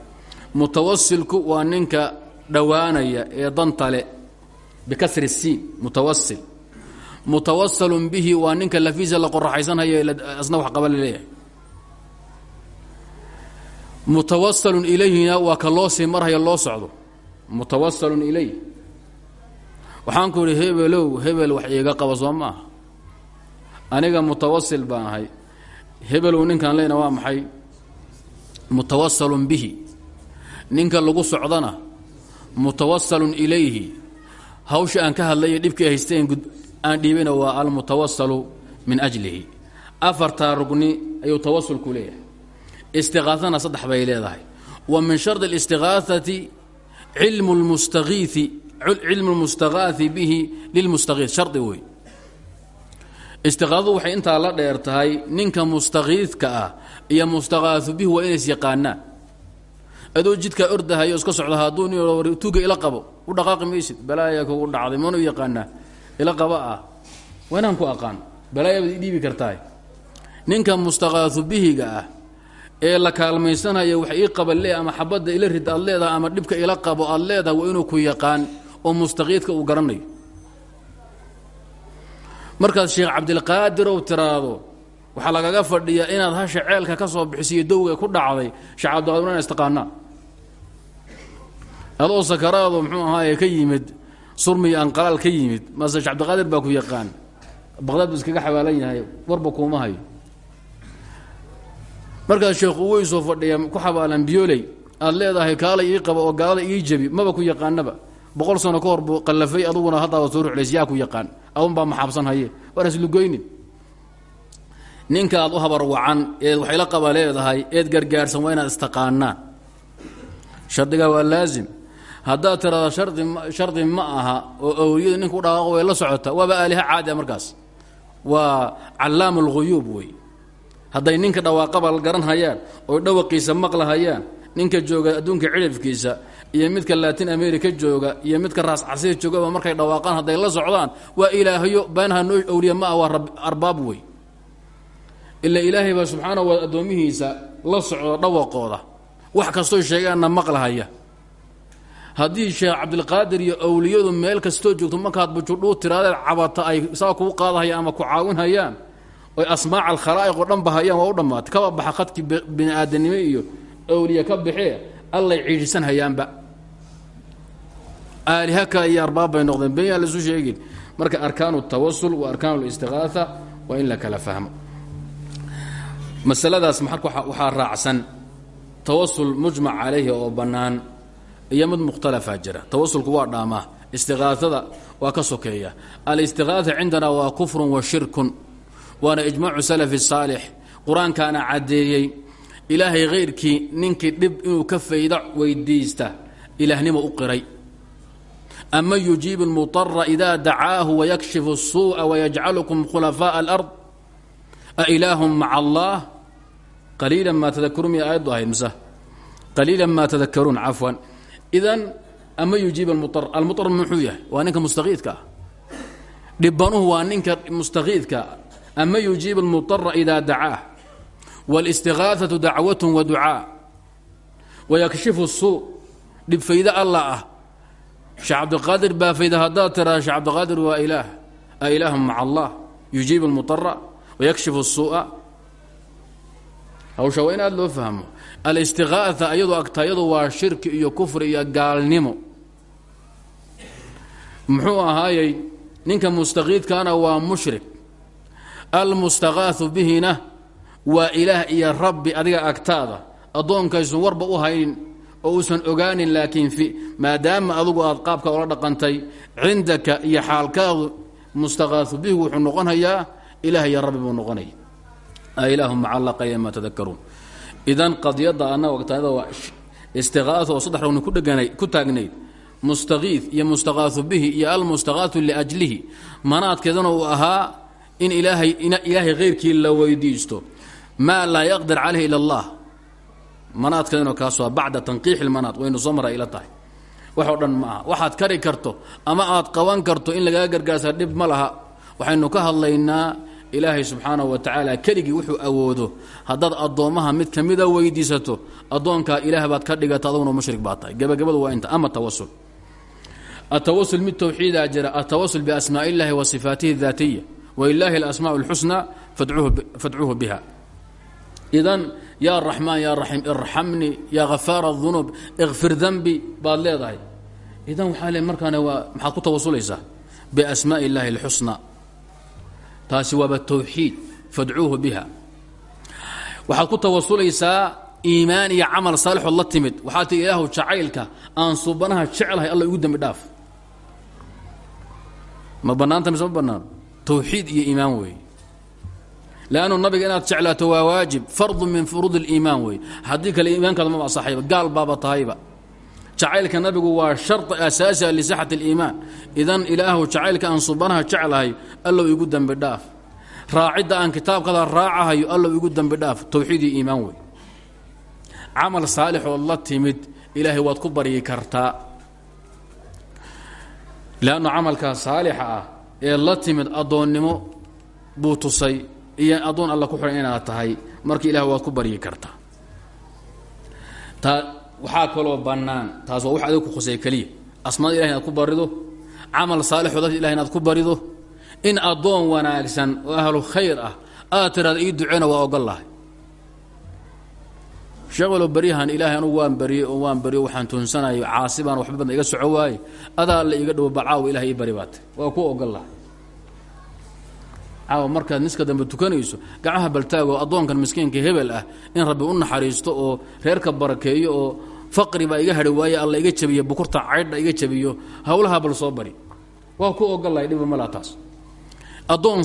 [SPEAKER 1] Mutawasilku waa ninka dhowaanaya ee dantale bikasri siin mutawasil mutawasalun bihi waa ninka lafiisa la qoraxaysanhayo asna wax qaba la leeyahay mutawasalun mutawasalun ilayh waxaan ku idhi hebelow hebel wax iiga qaba soo maaha aniga mutawasil baan ahay. Hebelow ninkaan leyna waa maxay? Mutawasalun bihi. Ninka lagu socdana mutawasalun ilayhi. Hawsha aan ka hadlaya dhibkii haysteen aan dhiibayna waa almutawasalu min ajlihi. Afartaa rugni ayuu tawasulku leeyahay. Istiqaasana saddex leedahay. Wa min shardi اlistiqaasati cilmu lmustaqaahi bihi lilmustakiid shardi wey istiqaasadu waxay intaa la dheer tahay ninka mustakiidka ah iyo mustaqaahu bihi waa inays yaqaanaan. Adoo jidkaa ordahayo iska socda hadduu nin tuuga ila qabo u dhaqaaqi maysid balaaya kugu dhacday mana u yaqaanaa ila qaba ah. Waa inaan ku aqaan balaaya baad ii dhiibi kartahay. Ninka mustaqaahu bihiga ah ee la kaalmaysanaya wax ii qaba lee ama xabadda ila rid aad leedahay ama dhibka ila qabo aad leedahay waa inuu ku yaqaan oo mustaqiidka uu garanayo. Markaad sheekh cabdilqaadir ou tiraahdo waxaa lagaga fadhiyaa inaad hasha ceelka ka soo bixisiyo dowga ku dhacday sheekh cabdiqaadir ina istaqaanaa. Adoo sakaraado muxuu ahaaye ka yimid surmiyo anqalaal ka yimid mase sheekh cabdiqaadir baa ku yaqaan baqdaad bu iskaga xabaalan yahay warba kuuma hayo markaad sheekhu weysoo fadhiya ku xabaalan biyooley aad leedahay kaalay ii qaba oo gaalada ii jebi maba ku yaqaanaba. Boqol sano ka hor buu qallafay aduguna haddaaba soo ruxlays yaa ku yaqaan. Adun baa maxaabsan haye waan islugoynin ninka aad u habar wacan eed waxayla qaba leedahay eed gargaarsan waa inaad istaqaanaan. Shardigaa waa laazim. Haddaad tiraado shardi shardi ma aha oo awliyadu ninka u dhaqaaqo way la socota waaba aaliha caadi a markaas. Waa callaam alghuyuub wey hadday ninka dhawaaqaba garan hayaan oy dhawaqiisa maqlahayaan ninka jooga adduunka cidhifkiisa iyo midka latin america jooga iyo midka raas casiir joogaba markay dhawaaqaan hadday la socdaan waa ilaahyo baanaha noo awliya ma ah waa arbaab wey. Ila ilaahay baa subxaana wa addoomihiisa la socdo dhawaqooda. Wax kastoo sheegaanna maqlahaya haddii sheekh cabdilqaadir iyo awliyadu meel kastoo joogto markaad bujudhuu tiraadeed cabata ay saa kuu qaadahayaan ama ku caawinhayaan oy asmaac alkhalaa'iq oo dhan bahayaan waa u dhammaatay. Kaba baxa khadkii aadanimo iyo awliya ka baxee allay ciidhisan hayaanba aaliha kale iyo arbaab bay noqdeen. Been yaan laisu sheegin. Marka arkaanu tawasul wa arkaanu listiqaaa waa in la fahmo. Masaladaas waxaa raacsan tawasul mujmac calayhi oo bannaan iyo mid mukhtalafaa jira. Tawasulku waa dhaamaa istiqaaada waa ka sokeeya. Alistiqaaa cindana waa kufrun wa shirkun waana ijmaacu salafi saalix qur-aankaana caddeeyey ilaahay hayrkii ninkii dhib inuu ka fayda weydiista ilaahnimo u qiray ama yujiib اlmuطara ida dacaahu wayakshifu الsuuءa wayajcalukum khulafaaءa alard ailaahum maca allah qaliila ma tadakaruun miya aayaddu ahayd mise qaliila ma tadakaruun cafwan idan ama yujiib almuar almuar muxuu yahay waa ninka mustaqiidka ah dhibanuhu waa ninka mustaqiidka ama yujiib almuطara ida dacaah wاlاstiغaaثaةu dacwaة wa ducaa wayakshifu الsuu dhib faydo alla ah sheekh cabdiqaadir baa fayda haddaad tiraa sheekh cabdiqaadir waa ilaah a ilaahum maca allah yujiib اlmuطara wayakshifu الsuuءa hawsha waa in aad loo fahmo alistiqaaثa ayadoo agta iyadu waa shirki iyo kufri iyo gaalnimo muxuu ahaayey ninka mustaqiidkaana waa mushrik almustaqaaثu bihina waa ilaah iyo rabbi adiga agtaada addoonkaysun warba u haynin oo uusan ogaanin laakiin maadaama adugu aad qaabka ola dhaqantay cindaka iyo xaalkaadu mustaqaaثu bihi wuxuu noqonayaa ilaah iyo rabbi buu noqonaya ilaahum maca allah qaliila ma tadakaruun idan qadiyadda annaga agtaada waa istiqaaثa oo saddex rogni ku dhegana ku taagnayd mustaqiid iyo mustaqaaثu bihi iyo almustaqaaثu liajlihi manaadkeedana uu ahaa in ilaahay ilaahay hayrkii la weydiisto. Maa laa yaqdir calayh ila allah. Manaadkeedana kaas waa bacda tanqiixi lmanaad waynu soo mara ila tahay. Wax dhan ma waxaad kari karto ama aad qaban karto in lagaga gargaarsa dhib ma waxaynu ka hadlaynaa ilaahay subxaanahu wa tacaala keligii wuxuu awoodo haddaad addoommaha mid ka mida weydiisato addoonkaa baad ka dhigata aduguna mushrik baa tahay. Waa inta ama tawasul atawasul mid towxiidaa jira atawasul biasmaa illaahi wa sifaatihi walilaahi alasmaa اlxusnaa fadcuuhu biha idan yaa raxmaan yaa raxiim irxamnii yaa hafaar adunuub ikfir danbi baad leedahay idan waxaa le markaana waa maxaad ku tawasulaysaa biasmaaءi اllahi اlxusnaa taasi waaba towxiid fadcuuhu biha waxaad ku tawasulaysaa iimaan iyo camal saalixood la timid waxaa tii ilaahu jacaylka aan subanaha jeclahay alla igu dembi dhaaf ma bannaanta mise ma bannaan towxiid iyo iimaan weeye leannu nabiga inaad jeclaato waa waajib fardu min furuud اliimaan weeye haddii kale iimaankaada maba asaxayba gaal baaba tahayba. Jacaylka nabigu waa shardi asaasiga lisixat اliimaan idan ilaahu jacaylka aan subanaha jeclahay allow igu dembi dhaaf. Raacidda aan kitaabkada raacahayo allow igu dembi dhaaf. Towxiid iyo iimaan wey camal saalixood la timid ilaahay waad ku baryi kartaa. Leannu camalkaa saalixa ah ee la timid addoonnimo buu tusay iyo addoon alla ku xidhan inaad tahay marka ilaah waad ku baryi kartaa taa waxaa kaloo bannaan taas waa wax adig ku khusay keliya. Asmaada ilahi inaad ku barido camal saalixoo dadka ilahi inaad ku barido in addoon wanaagsan oo ahlu khayr ah aad tiraada ii duceyna waa ogol sheekalo baryahan ilaahay anugu waan bariyey oo waan bariyo waxaan tuunsanayo caasi baan waxba badna iga soco waaye. Adaa la iga dhowo bacaawo ilahay ii bari baate waa ku ogol lahay caawa markaad niska dambe tukanayso gacmaha baltaagoo addoonkan miskiinka hebel ah in rabbi u naxariisto oo reerka barakeeyo oo faqri baa iga hadhi waaye alla iga jabiyo bukurta caydha iga jabiyo hawlaha bal soo bari. Waa ku ogol lahay dhiba malaa taas. Addoon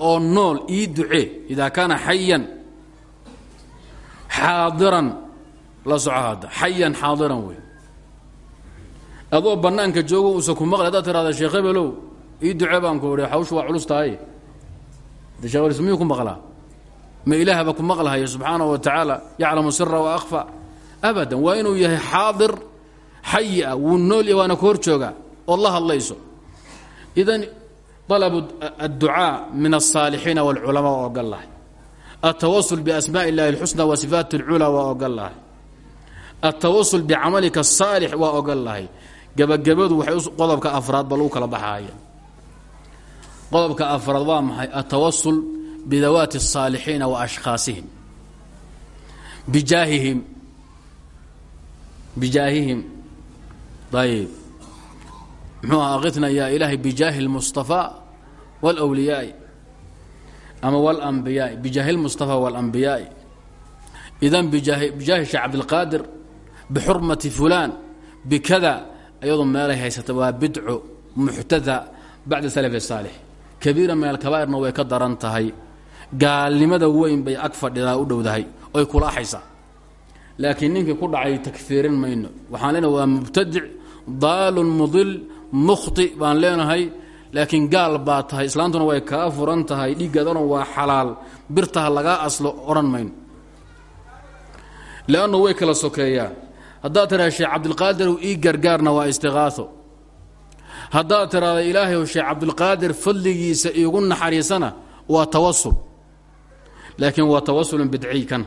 [SPEAKER 1] oo nool ii ducee idaa kaana xayan xaadiran la soco hadda. Xayan xaadiran wey adoo banaanka joogo uusan ku maqli hadaad tiraada sheekh ii ducee baan ku waa culus tahay. De shekh ku maqlaa? Ma ilaahba ku maqlahaya subxaana wa tacaala yaclamu sira wa akfa abadan waa inuu yahay xaadir xayi ah nool ya waana ku jooga ood la idan dalabu adducaa min alsaalixiina walculamaa waa ogal التwaصل بأسmاء الlahi الxusنى وصفاaت الculى waa ogol lahay التwaصل بcamalika الصاalح waa ogol lahay gebagabadu waxay qodobka afraad ba lagu kala baxaaya qodobka afraad waa maxay التwaصل بdawaati الصاaliحiina وأشhخاaصihim bijaahihim bijaahihim ayb muxuu aha akitna yaa ilaahay bijaahi اlmustaفى wاlأwliyaai ama wاlambiyaai bijaahi اlmustaفى wاlambiyaai idan bijaahi sheekh cabdilqaadir bixurmati fulaan bikada iyadoo meelay haysata waa bidco muxtada bacda salaf الsaalix kabiira min alkabaa'irna way ka daran tahay gaalnimada weyn bay ag fadhidaa u dhowdahay oy kulaaxaysaa laakiin ninkii ku dhacay takfiirin mayno waxaan leenahay waa mubtadic daalun mudil mukhti baan leenahay laakiin gaal baa tahay islaantuna way kaa furan tahay dhiiggaadana waa xalaal birtaha lagaa aslo odhan mayno leannu way kala sokeeyaan. Haddaad tidhahda sheekh cabdilqaadirow ii gargaarna waa istiqaaho haddaad tidhahda ilaahayow sheekh cabdilqaadir fadligiisa iigu naxariisana waa tawasul laakiin waa tawasulun bidciy kan.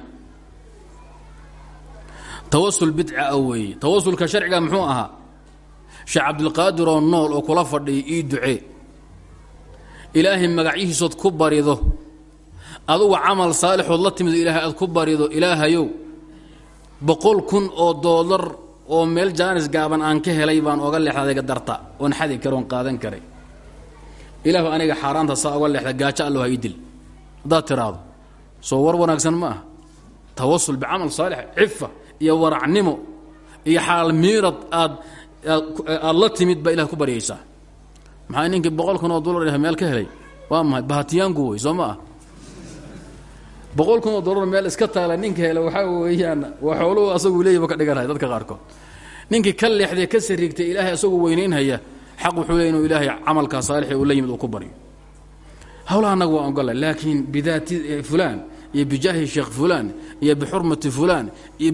[SPEAKER 1] Tawasul bidca a weeye. Tawasulka sharciga muxuu ahaa? Sheekh cabdilqaadir oo nool oo kula fadhiya ii ducee ilaahay magacyihiisood ku barido. Adugu camal saalixood la timido ilaahay aad ku barido ilaahayow boqol kun oo doolar oo meel jaanis gaaban aan ka helay baan oga leexday darta oon xadi kara qaadan karay ilaahu aniga xaaraanta saa oga leexda gaajo allo ha ii dil. Haddaad tiraahdo soo war wanaagsan ma aha tawasul bicamal saalix cifa iyo waracnimo iyo xaal miirad aad aad la timid baa ilah ku baryaysaa maxaa ninkii boqol kun oo dollar meel ka helay? Waa mahay bahatiyaanku wey soo ma ah. Boqol kun oo dollar meel iska taala ninka hele waxaa weeyaan waa xooluhu asagu leeyaba ka dhiganaya dadka qaarkood. Ninkii ka leexday ka sariigtay ilaahay asagoo weynaynhaya xaq wuxuu leey inuu ilaahay camalkaa saalixi uu la yimid uu ku baryo hawlaha annaga waa ogola laakiin bidaati fulaan iyo bijaahi sheekh fulaan iyo bixurmati fulaan iyo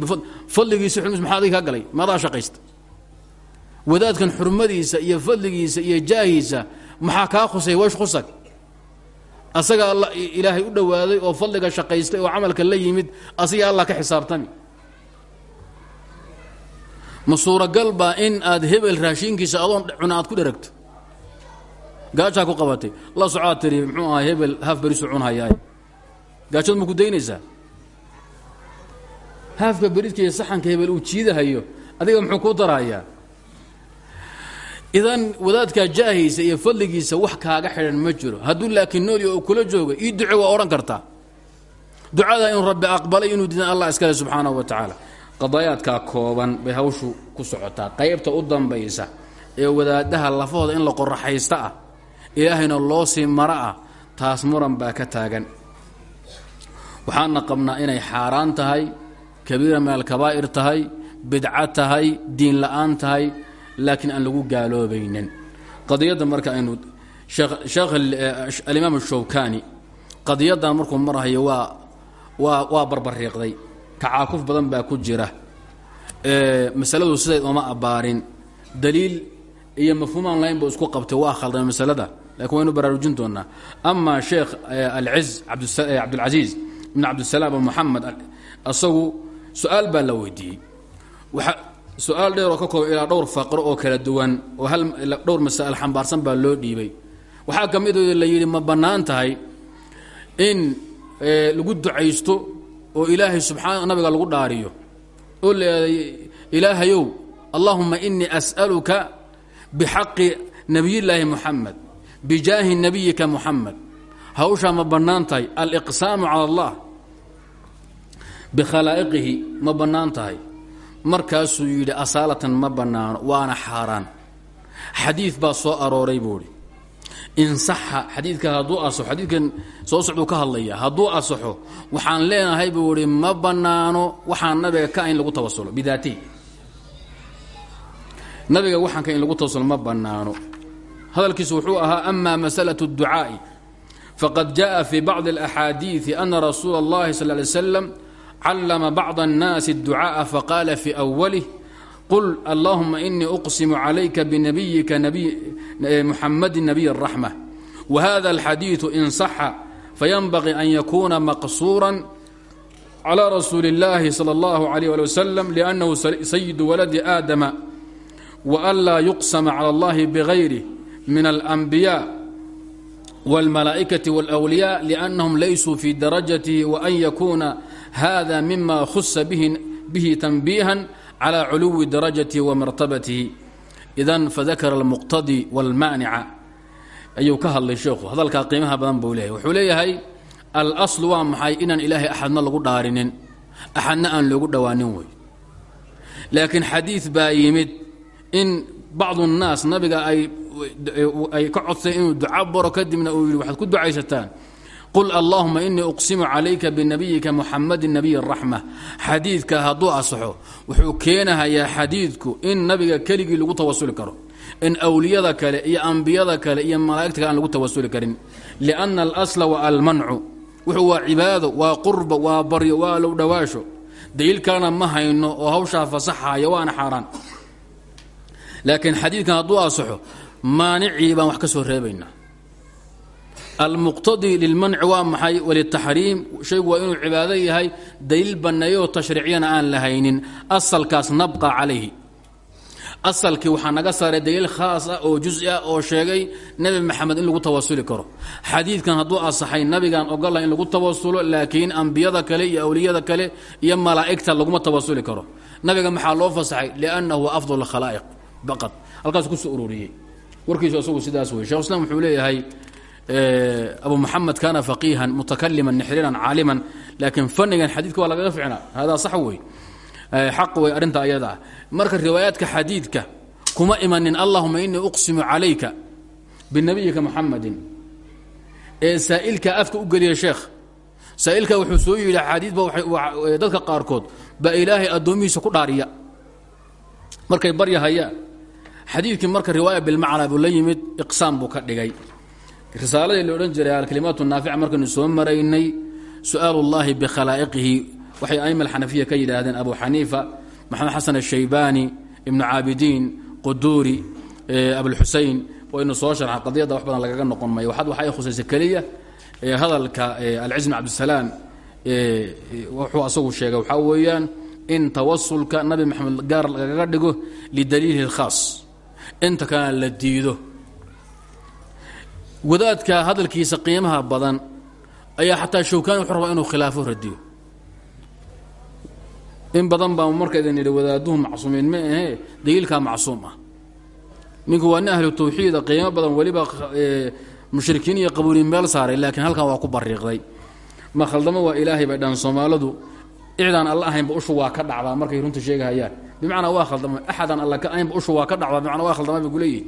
[SPEAKER 1] fadligiisa xulmis maxaa adiga kaa galay? Maadaa shaqaysta wadaadkan xurmadiisa iyo fadligiisa iyo jaahiisa maxaa kaa khusay? Wash khusag. Asaga alla ilaahay u dhowaaday oo fadliga shaqaystay oo camalka la yimid asiga allah ka xisaabtami ma suuragal baa in aad hebel raashiinkiisa adoon cuna aad ku dheragto. Gaajaa ku qabatay. La socoad tiri muxuu ahaa hebel haaf berisu cunhayaay. Gaajad ma ku daynaysaa? Haafka beriska iyo saxanka hebel uu jiidahayo adiga muxuu kuu darahayaa idan wadaadkaa jaahaysa iyo fadligiisa wax kaaga xidhan ma jiro. Hadduu laakiin nooli oo kula jooga ii duce waa odhan kartaa ducada inuu rabbi aqbalay inuu diidan allah iskale subxaanahu wa tacaala. Qadaayaadkaa kooban bay hawshu ku socotaa. Qaybta u dambaysa ee wadaadaha lafahooda in la qoraxaysta ah ilaahayna loo sii maro ah taas muran baa ka taagan. Waxaana qabnaa inay xaaraan tahay kabiira min alkabaa'ir tahay bidco tahay diin la'aan tahay laakiin aan lagu gaaloobaynin. Qadiyadda marka aynu sheekh alimaam ashawkani qadiyaddan markuu marahayo waa waa waa barbariiqday kacaakuf badan baa ku jira. Masaladu siday ooma abbaarin. Daliil iyo mafhuumaan lahayn buu isku qabtay waa khaldamay masalada laakiin waynu baraarujin doonaa ama sheekh alciz cabdulcasiiz ibn cabdisalaam moxamed asagu su'aal baa la weydiiyey su'aal dheer oo ka kooba ilaa dhowr faqro oo kala duwan oo hal dhowr masaa'il xambaarsan baa loo dhiibay. Waxaa ka mid la yidhi ma bannaan tahay in lagu ducaysto oo ilaahay subxaana nabiga lagu dhaariyo. Oo leeday ilaahayow allahuma inii as'aluka bixaqi nabiyillaahi muxamed bijaahi nabiyika muxamed hawshaa ma bannaan tahay. Aliqsaamu cala allah bikhalaa'iqihi ma bannaan tahay markaasuu yidhi asaalatan ma bannaano waana xaaraan xadiid baa soo arooray buu idhi in saxa xadiidka hadduu asaxo xadiidkan soo socduu ka hadlaya hadduu asaxo waxaan leenahay buu idhi ma bannaano waxaan nabiga ka in lagu tawasulo bidaatihi nabiga waxaan ka in lagu tawasulo ma bannaano hadalkiisu wuxuu ahaa ama masalaة الducaaءi faqad jaءa fi bacضi الأxaadiiثi ana rasuula اllahi sal ly slam callama bacض الnaasi الducaaءa faqaala fi أwalih qul allahuma inii uqsimu calayka binabiyika muxamadi nabiy الraxmة whada الxadiiثu in صaxa fayanbغi an yakuna maqsuura clى rasuuli اllahi slى اllah عalيه alي wsلم لأnnahu sayidu waladi aadama وأnlaa yuqsma clى اllahi bغayrih من الأنبياء والملائكة والأولياء لأنهم ليسوا في درجته وأن يكون هذا مما خص به, به تنبيها على علو درجته ومرتبته إذا فذكر المقتضي والمانع أيو كهل الشيخ هذا القيمها بدن بوليه وحوليه الأصل وامحي إن إلهي أحدنا لغو دارنين أحدنا أن لغو دوانين لكن حديث بايمد إن بعض الناس نبقى أي ay ka codsay inuu duca baro kadibna uu yidhi waxaad ku ducaysataan qul allahuma inii uqsimu calayka binabiyika muxamadi nabiy raxma. Xadiidka hadduu asaxo wuxuu keenahayaa xadiidku in nabiga keligii lagu tawasuli karo in awliyada kale iyo ambiyada kale iyo malaa'igta kale aan lagu tawasuli karin. Lianna alasla wa almancu wuxuu waa cibaado waa qurba waa baryo waa low dhowaasho daliil kalena ma hayno oo hawshaa fasaxaya waana xaaraan. Laakiin xadiidkan hadduu asaxo maanicii baan wax ka soo reebaynaa almuqtadii lilmanci waa maxay? Walitaxriim shaygu waa inuu cibaado yahay daliil banneeyo oo tashriiciyana aan lahaynin. Asalkaas nabqa calayhi. Asalkii waxaa naga saaray daliil khaas ah oo jusi ah oo sheegay nebi maxamed in lagu tawasuli karo. Xadiidkan hadduu asaxay nabigaan ogola in lagu tawasulo laakiin ambiyada kale iyo awliyada kale iyo malaa'igta laguma tawasuli karo. Nabiga maxaa loo fasaxay? Liannahu afdal khalaa'iq baqad halkaas ku soo ururiyey. Warkiisu isagu sidaas wey shekh islam abu moxamed kaana faqiihan mutakaliman nixrinan caaliman. Laakiin fanigan xadiidka waa lagaga ficnaa hadaa sax wey. Xaq wey arrinta ayada. Marka riwaayaadka xadiidka kuma imanin allahuma inii uqsimu calayka binabiyika muxamadin ee saa'ilka afka u geliya sheekh saa'ilka wuxuu soo yidhi xadiidba dadka qaarkood baa ilaahay addoomihiisa ku dhaariya. Markay baryahayaan xadiidkii marka riwaaya bilmacnaa buu la yimid iqsaam buu ka dhigay risaaladii la odhan jiray alkalimaat naafica markaynu soo maraynay su'aal اllahi bikhalaa'iqihi. Waxay aima alxanafiya ka yidhaahdeen abu xaniifa maxamed xasan ashaybaani ibnu caabidiin quduuri abulxusein waynu soo sharxa qadiyadda wax badan lagaga noqon mayo. Waxaad waxay khusaysa keliya hadalka alciz bn cabdisalaam wuxuu asagu sheegay waxaa weeyaan in tawasulka nabi maxamed gaar lagaga dhigo lidaliilihi اlkhaas inta kalena la diido wadaadka hadalkiisa qiimaha badan ayaa xataa shawkani wuxuu rabaa inuu khilaafo radiyo. In badan baa marka idin yidhi wadaaduhu macsuumiin. Ma ahee daliilkaa macsuum ah. Ninku waa nin ahlu tawxiida qiimo badan weliba mushrikiin iyo qabuuliin meel saaray laakiin halkan waa ku bariiqday. Ma khaldamo waa ilaahay bay dhan soomaaladu icdaan alla ahaynba ushu waa ka dhacdaa markay runta sheegahayaan. Bimacnaa waa khaldama axadaan alla ka ahaynba ushu waa ka dhacdaa bimacnaa waa khaldama bay kuleeyihin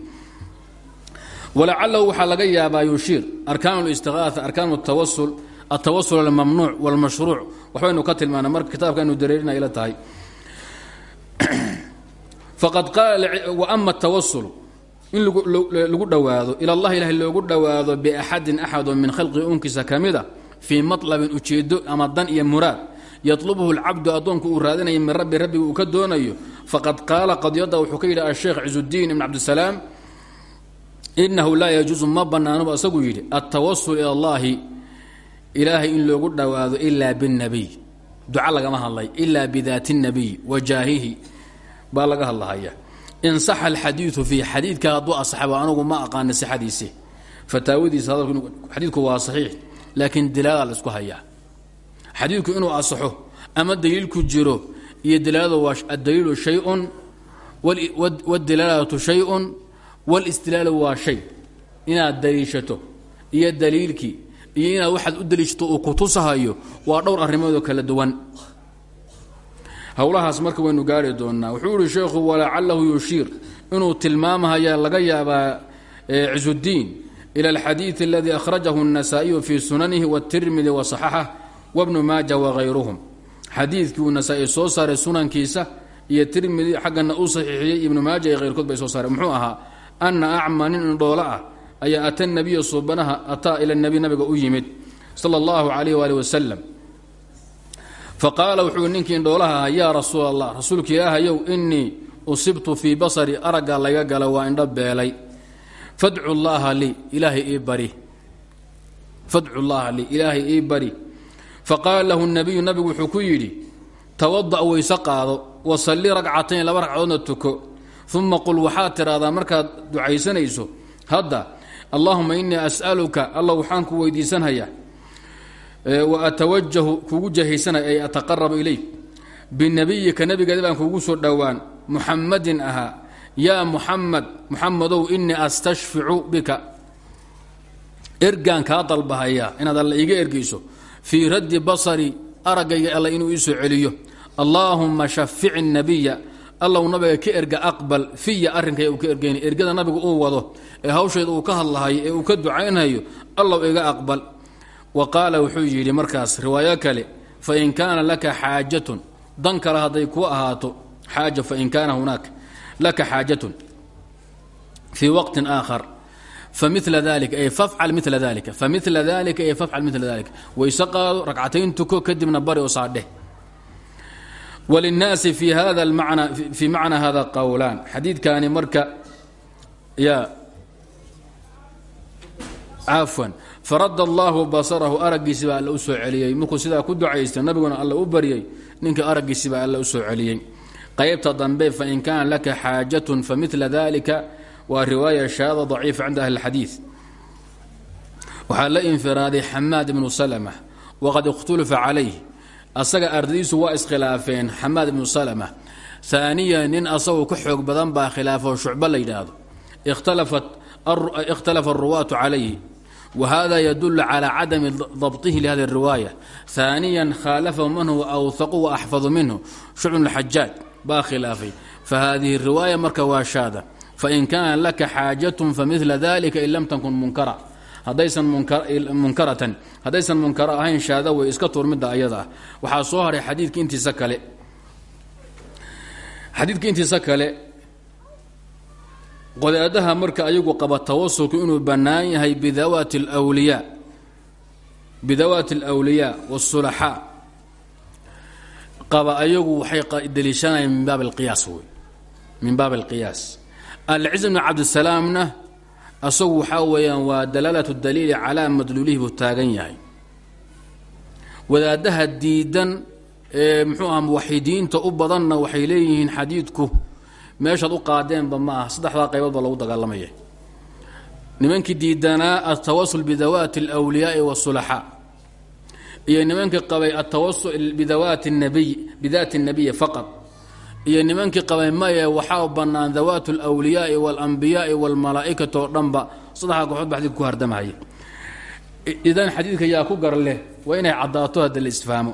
[SPEAKER 1] walacalahu waxaa laga yaabaa yushiir arkaan اlistiqaaثa arkaan اtawasul altawasul almamnuuc wاlmashruuc waxbaynu ka tilmaana marka kitaabka inu dareerina ila tahay faqad qaala waama اtawasul in lagu dhowaado ila اllahi ilahay loogu dhowaado biaxadin axadoo min khalqi unkiisa ka mida fii maطlabin ujeedo ama dan iyo muraad yaطlubhu اlcabdu addoonku uu raadinaya min rabbi rabbiga uu ka doonayo faqad qaala qadyada wuxuu ka yidhi asheekh cizudiin ibn cabdisalaam inahu laa yajuusu ma banaano isagu yidhi atawasul ila allahi ilaahay in loogu dhowaado ilaa binabiy duca lagama hadlay ilaa bidaati nabiy wajaahihi baa laga hadlahaya. In saxa alxadiidu fii xadiidka hadduu asaxbo anugu ma aqaana sixadiisi. Fataawadiisa xadiidku waa saxiix laakiin dilaalaa isku hayaa. Xadiidku inuu asaxo ama daliilku jiro iyo daliiladu waa adaliilu shay-un wdilaalatu shay-un wاlاstilaalu waa shay inaad daliishato iyo daliilkii iyo inaad waxaad u daliishato uu kutusahayo waa dhowr arrimoodoo kala duwan howlahaas marka waynu gaari doonaa wuxuu ihi sheekhu walacalahu yushiir inuu tilmaamahaya laga yaabaa cizudiin ila alxadiid aladii akhrajahu النasaaئiyu fii sunanihi wالtirmidi waصaxaxah wbnu maaja wagayruhum xadiidkii uu nasaa-i soo saaray sunankiisa iyo tirmidi xaggana uu saxiixiyey ibnu maaja iyo hayrkood bay soo saareen muxuu ahaa ana acma nin indhoolo ah ayaa ata nabiya suubanaha ataa ila nabi nabiga u yimid sala اllahu alayh wali wasalam faqaala wuxuu ninkii indhoolaha ahaa yaa rasuul allah rasuulka ilaahayow inii usibtu fii basari aragga layga gala waa indho beelay. Fadcu llaaha lii ilaahay ii bari. Fadcu llaaha lii ilaahay ii bari. Lahu nabiyu nabigu wuxuu ku yidhi tawada' weyse qaado wasalli ragcatayn laba ragcadoodna tuko uma qul waxaad tidhaahdaa markaad ducaysanayso hadda allahuma inii as'aluka alla waxaan ku weydiisanhayaa wa atawajahu kugu jahaysanaya ay ataqarabu ilayk. Binabiyika nabigeeda baan kugu soo dhowaan muxamadin ahaa. Yaa muxamed muxamedow inii astashficu bika. Ergaan kaa dalbahayaa inaad alla iiga ergayso. Fii raddi basari araggayga alla inuu iisoo celiyo. Allaahumma shafic nabiya allow nabiga ka erga aqbal fiya arrinkay uu ka ergayna ergada nabiga uu wado ee hawsheeda uu ka hadlahayo ee uu ka ducaynhayo allow iga aqbal. Wa qaala wuxuu yidhi markaas riwaayo kale fain kaana laka xaajatun. Dan kale hadday ku ahaato xaaja fain kaana hunaaka laka xaajatun. Fii waqtin aakhar. Famila dalika ay fafcal mila dalika famila dalika ay fafcal mila dalika wayse qaado ragcatayn tuko kadibna bari wlinaasi fi hada mana fii macna hada qowlaan xadiidkani marka ya cafwan faradda allahu basarahu araggiisi baa alla u soo celiyey markuu sidaa ku ducaystay nabiguna alla u baryay ninka araggiisi baa alla u soo celiyey qaybta dambe fain kaana laka xaajatun famila dalika waa riwaaya shaada daciifa cinda ahli اlxadiid waxaa la infiraaday xamaad ibnu salma waqad ikhtulifa calayh asaga ardadiisu waa iskhilaafeen xamaad ibnu salma aaniya nin asagoo ka xoog badan baa khilaafo shucba la yidhaahdo. Ikhtalafa aruwaatu calayhi. Wa hada yadulu calaa cadami dabtihi lihadi riwaaya. Aaniyan khaalafahu man huwa awhaqu wa axfadu minhu. Shucbn xajaaj baa khilaafay. Fa haadihi riwaaya marka waa shaada. Fain kaana laka hadaysan munkaratan haddaysan munkara ahayn shaada way iska turmidda ayada. Ah soo haray xadiidka intiisa kale. Xadiidka intiisa kale qodaadaha marka ayagu qaba tawasulku inuu bannaan yahay bidawaati alwliyaa bidawaati alawliyaa waasulaxaa qaba ayagu waxay daliishanayaan min baab alqiyaas min baab alqiyaas alciz bn cabdisalaamna asagu waxaa weeyaan waa dalaalatu daliili calaa madluulihi buu taagan yahay. Wadaadaha diidan ee muxuu aha muwaxidiinta u badanna waxay leeyihiin xadiidku meeshaad u qaadeenba ma aha saddexdaa qaybood baa lagu dagaalamaya. Nimankii diidanaa altawasul bidawaati alwliyaai wasulaxaa iyo nimankii qabay altawasul bidawaati nabiy bidaati nabiyi faqad iyo nimankii qabay maye waxaa bannaan dawaat alwliyaai waاlambiyaai wاlmalaa'ikati oo dhanba. Saddexdaa kooxood ba xadidka ku hardamahaya idan xadiidka yaa ku gar leh inay caddaato hadda la isfahmo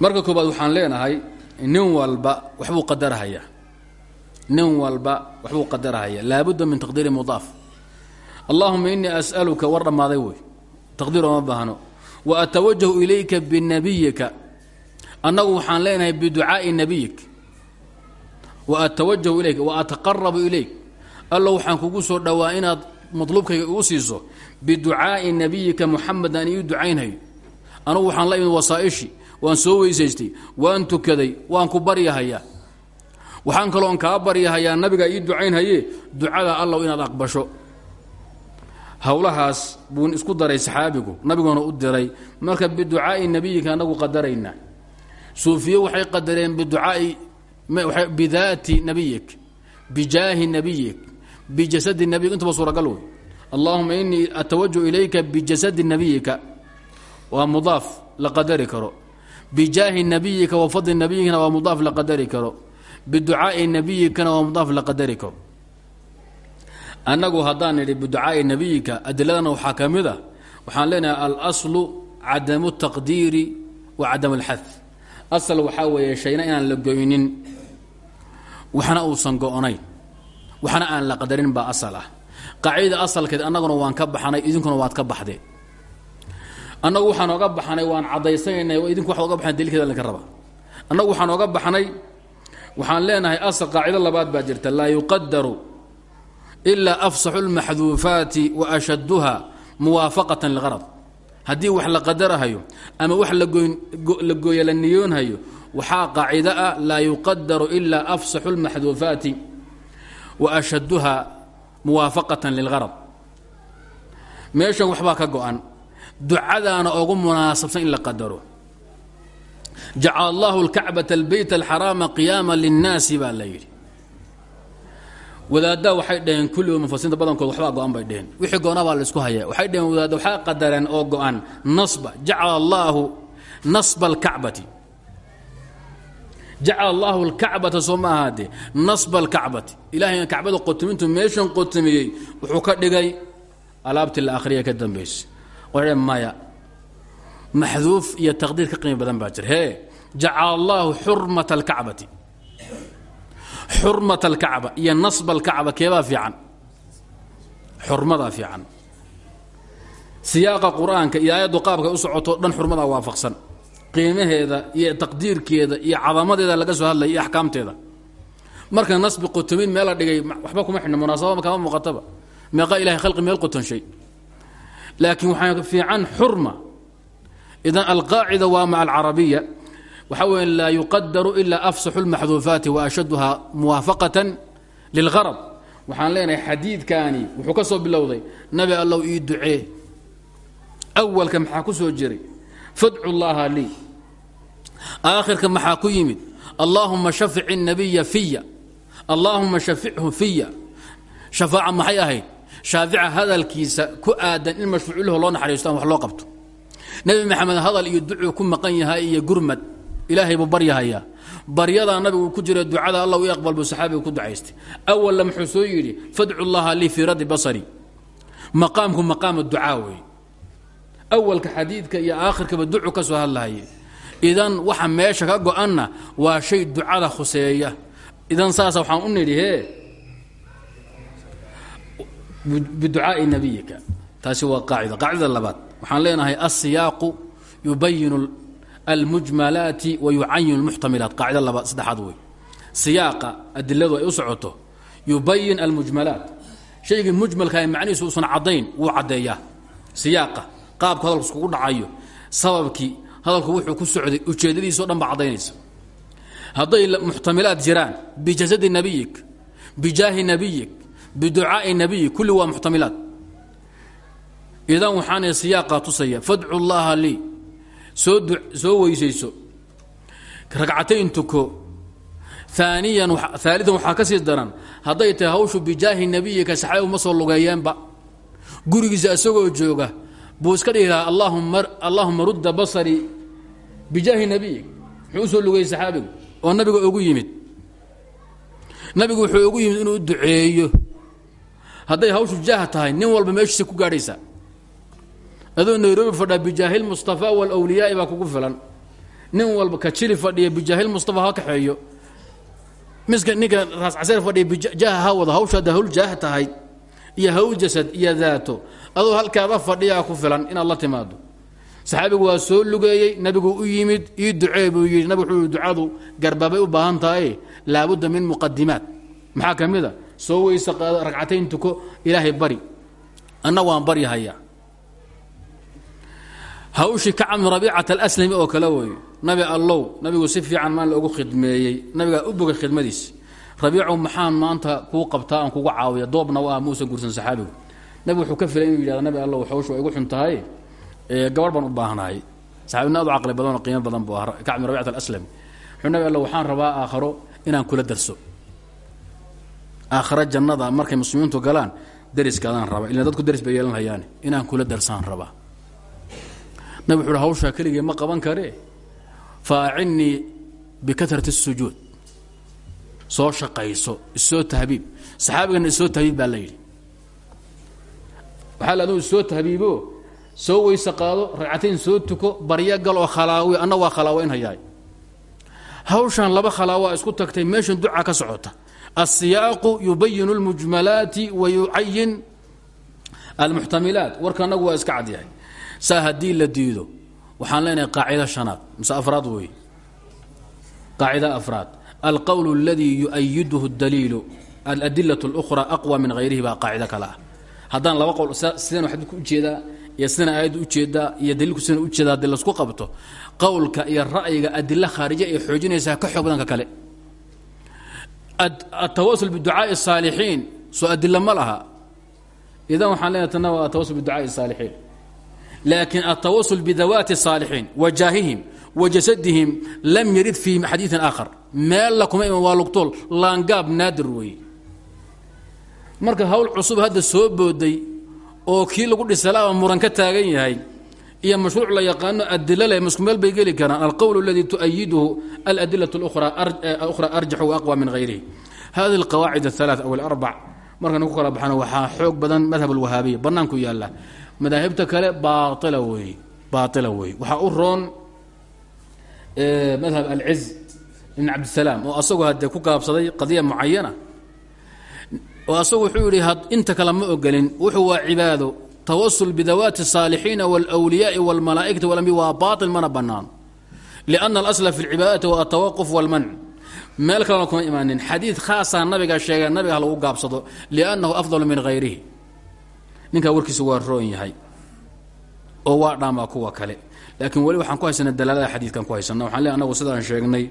[SPEAKER 1] marka koobaad waxaan leenahay nin walba waxbuu qadarhayaa nin walba waxbuu qadarhaya laabudda min taqdiiri mudaaf. Allahuma inii as'aluka war dhammaaday wey taqdiir ooma baahno annagu waxaan leenahay biducaa'i nabiyik wa atawajahu ilayka wa ataqarabu ilayk. Allo waxaan kugu soo dhowaa inaad madluubkayga igu siiso biducaa'i nabiyika muxamed aan ii ducaynhayo anugu waxaan la imid wasaa'ishi waan soo weysaystay waan tukaday waan ku baryahayaa. Waxaan kaloon kaa baryahayaa nabiga ii ducaynhaye ducada allaw inaad aqbasho. Howlahaas buu isku daray saxaabigu nabiguna u diray marka biducaa'i nebiyika anagu qadaraynaa suufiye waxay qadareen biducaai bidaati nabiyik bijaahi nabiyik bijasadi nabiyik intuba suuragal wey allahuma inii atawaju ilayka bijasadi nabiyika. Waa mudaaf la karo. Bijaahi nabiyika wa fadli nabiyikana waa mudaaf la karo. Biducaa'i nabiyikana waa mudaaf la karo. Annagu haddaan nidhi biducaa'i nabiyika adiladana waxaa ka mid a waxaan leenahay alaslu cadamu taqdiiri wa cadam alxad asal waxaa weeye shayna inaan la goynin waxna uusan go-nayn waxna aan la qadarin baa asal ah. Qaacidada asalkeed annaguna waan ka baxnay idinkuna waad ka baxdeen annagu waxaan oga baxnay waan caddaysanaynay idinku waxaad oga baxnay dalilkeeda laga raba annagu waxaan oga baxnay waxaan leenahay asal qaacido labaad baa jirta laa yuqadaru ilaa afsaxu lmaxduufaati wa ashaduha muwaafaqatan liqarad haddii wax la qadarahayo ama wax la gooya la niyoonhayo waxaa qaacido ah laa yuqadaru ilaa afsaxu lmaxduufaati wa ashaduha muwaafaqatan lilgarad meeshan waxbaa ka go-an. Ducadaana ugu munaasabsan in la qadaro. Jacala allahu lkacbata albeyt alxaraama qiyaama linnaasi baa la wadaaddaa waxay dhaheen kulligood mufasiriinta badankood waxbaa go-an bay dheheen wixii go-naa baa la isku hayaa waxay dhaheen wadaadda waxaa qadareen oo go-an nasba. Jacala allaahu nasba alkacbati. Jacala allaahu alkacbata soo ma ahaadee nasba alkacbati. Ilahayna kacbada qotomintu meeshan qotomiyey wuxuu ka dhigay alaabtii la akhriya ka dambaysa waxay maya maxduuf iyo taqdiir ka qiimi badan baa jira. Hee jacala allaahu xurmata alkacbati xurmat alkacba iyo nasba alkacba keebaa fiican. Xurmadaa fiican. Siyaaqa qur'aanka iyo aayaddu qaabkay u socoto dhan xurmadaa waafaqsan. Qiimaheeda iyo taqdiirkeeda iyo cadamadeeda laga soo hadlaya iyo axkaamteeda. Marka nasbi qotomin meel la dhigay waxba kuma xidhna munaasababa kama muuqataba. Meeqa ilahay khalqi meel qotonshay laakiin waxaa fiican xurma. Idan alqaacida waa maca alcarabiya waxaa weya laa yuqadaru ilaa afsaxu lmaxduufaati wa ashaduha muwaafaqatan lilgarad waxaan leenahay xadiidkaani wuxuu ka soo bilowday nabi allow ii ducee. Awalka maxaa ku soo jiray? Fadcu llaha lii. Aakhirka maxaa ku yimid? Allaahuma shafic الnabiya fiya allaahuma shafichu fiya shafaaca maxay ahayd? Shaafica hadalkiisa ku aadan in mashfuuculaho loo naxariisto aan wax loo qabto. Nebi maxamed hadal iyo ducuu ku maqan yahay iyo gurmad ilaahay buu baryahayaa. Baryadaa nabigu ku jira ducada alla u aqbal buu saxaabiga ku ducaystay. Awalla muxuu soo yidhi fadcu llaha lii fii raddi basari. Maqaamku maqaama ducaa weeye awalka xadiidka iyo aakhirkaba ducu ka soo hadlahaye idan waxa meesha ka go-anna waa shay ducada khuseeya. Idan saasa waxaan u nidhi hee biducaai nabiyika. Taasi waa qaacida. Qaacidada labaad waxaan leenahay alsiyaaqu yubayinu almujmalaati wa yucayin lmuxtamilaat qaacida labaad saddexaad wey siyaaqa adiladu ay u socoto yubayin almujmalaat. Shaygii mujmalkaah macnihiisu uusan caddayn wuu caddeeyaa. Siyaaqa qaabku hadalku iskugu dhacayo sababkii hadalku wuxuu ku socday ujeeddadiisao dhan baa caddaynaysa. Hadday muxtamilaad jiraan bijasadi nabiyik bijaahi nabiyik biducaa'i nabiyi kulli waa muxtamilaat idan waxaana siyaaqa tusaya fadcu llaha lii soo weysayso. Ragcatayn tuko. Aaniyan aalian waxaa ka sii daran. Hadday tahay hawshu bijaahi nabiyika saxaabi uma soo lugeeyeenba gurigiisa isagoo jooga buu iska dhihi lahaa allaahuma rudda basarii bijaahi nabiyik. Muxuu u soo lugayey saxaabigu oo nabiga ugu yimid. Nabigu wuxuu ugu yimid inuu duceeyo. Hadday hawshu jaah tahay nin walba meeshiisa ku gaadhaysa adoo nairobi fadhaa bijaahilmustafaa walwliyaai baa kugu filan. Nin walba ka jili fadhiya bijaahilmustafa ha kaxeeyo. Miska ninka raas caseer fadhiya bijaaha ha wada hawsha hadda hawl jaah tahay iyo hawl jasad iyo daato. Adoo halkaada fadhiyaa ku filan inaad la timaado saxaabigu waa soo lugeeyey nabigu u yimid ii ducee buu yidhi nabig wuxuu ducadu garbaabay u baahan tahay laabudda min muqadimaat maxaa ka mid a? Soo weyse qaado ragcatayn tuko ilaahay bari. Anna waan baryahayaa hawshii kacab min rabiicat alaslami oo kale weeye. Nabi allow nabigu si fiican maan loogu khidmeeyey. Nabigaa u bogay khidmadiisi rabiicow maxaan maanta kuu qabtaa aan kugu caawiya? Doobna waa muusan guursan saxaabigu. Nabi wuxuu ka filay inuu yidhahdo nabi allow hawshu waa igu xun tahay gabar baan u baahnahay saxaabina aad u caqli badan oo qiimo badan buu ahaa kacb min rabiicat alaslami. Wuxuu nabi allow waxaan rabaa aakharo inaan kula darso. Aakharo jannada markay muslimiintu galaan deriskaadaan rabaa. Ila dadku deris bay yeelan hayaane inaan kula darsaan rabaa nabig wuxu uhi hawshaa keligee ma qaban karee faacinnii bikatrati الsujuud soo shaqayso isoo tahbiib saxaabigana isoo tahbiib baa la yidhi waxaa la adugu isoo tahbiibo soo weyse qaado ragcatayn soo tuko baryo gal oo khalaawi anna waa khalaaweyn hayaay hawshan laba khalaawaa isku tagtay meeshan duca ka socota الsiyaaqu yubayin اlmujmalaati wa yucayin almuxtamilaat warka annagu waa iska cadyahay saa haddii la diido waxaan leenahay qaacido shanaad mise afraad wey qaacida afraad alqowl اladii yuayiduhu اdaliilu aladilaة اlأkhra aqwى min hayrihi baa qaacida kale ah haddaan laba qowl sidana xadiidku ujeedaa iyo sidana aayaddu ujeedaa iyo daliilku sidana ujeeda haddii lasku qabto qowlka iyo ra'yiga adilo khaarija ay xoojinaysaa ka xoog badan ka kale atawasul biducaaءi الsaalixiin soo adilo ma laha idan waxaan leenahay tana waa atawasul biducaaءi الsaalixiin laakiin atawasul bidawaati الsaalixiin wa jaahihim wa jasadihim lam yarid fii xadiiثin aakhar meella kuma iman waa lugtool laangaab naadir weeye marka hawl cusub hadda soo booday oo kii lagu dhisalaaba muran ka taagan yahay iyo mashruuc la yaqaano adilo leh masku meel bay geli karaan alqowl اladii tuؤayiduhu aladilaة اأkhra arjaxu وaqwى min غayrihi hadi اlqawaacid الثaلaث aw اlarbac markaynu ku kala baxno waxaa xoog badan madhab اlwahaabiya bannaanku yaalla madaahibta kale baaila weeye baaila weeye waxaa u roon madhab alciz ibn cabdisalaam oo asagoo haddee ku gaabsaday qadiya mucayana oo asagu wuxuu yidhi inta kale ma ogolin wuxuu waa cibaado tawasul bidawaati الsaalixiina wاlأwliyaai wاlmalaa'ikati walambiya waa baail mana bannaan liأnna alasla fi اlcibaadati wa atawaquf wاlmanc meel kalena kuma imaanin. Xadiid khaasaa nabiga sheegay nabiga lagu gaabsado liannahu afdalu min hayrihi ninkaa warkiisu waa roon yahay oo waa dhaamaa kuwa kale. Laakiin weli waxaan ku haysana dalaalada xadiidkan ku haysana waxaan le anagu sidaan sheegnay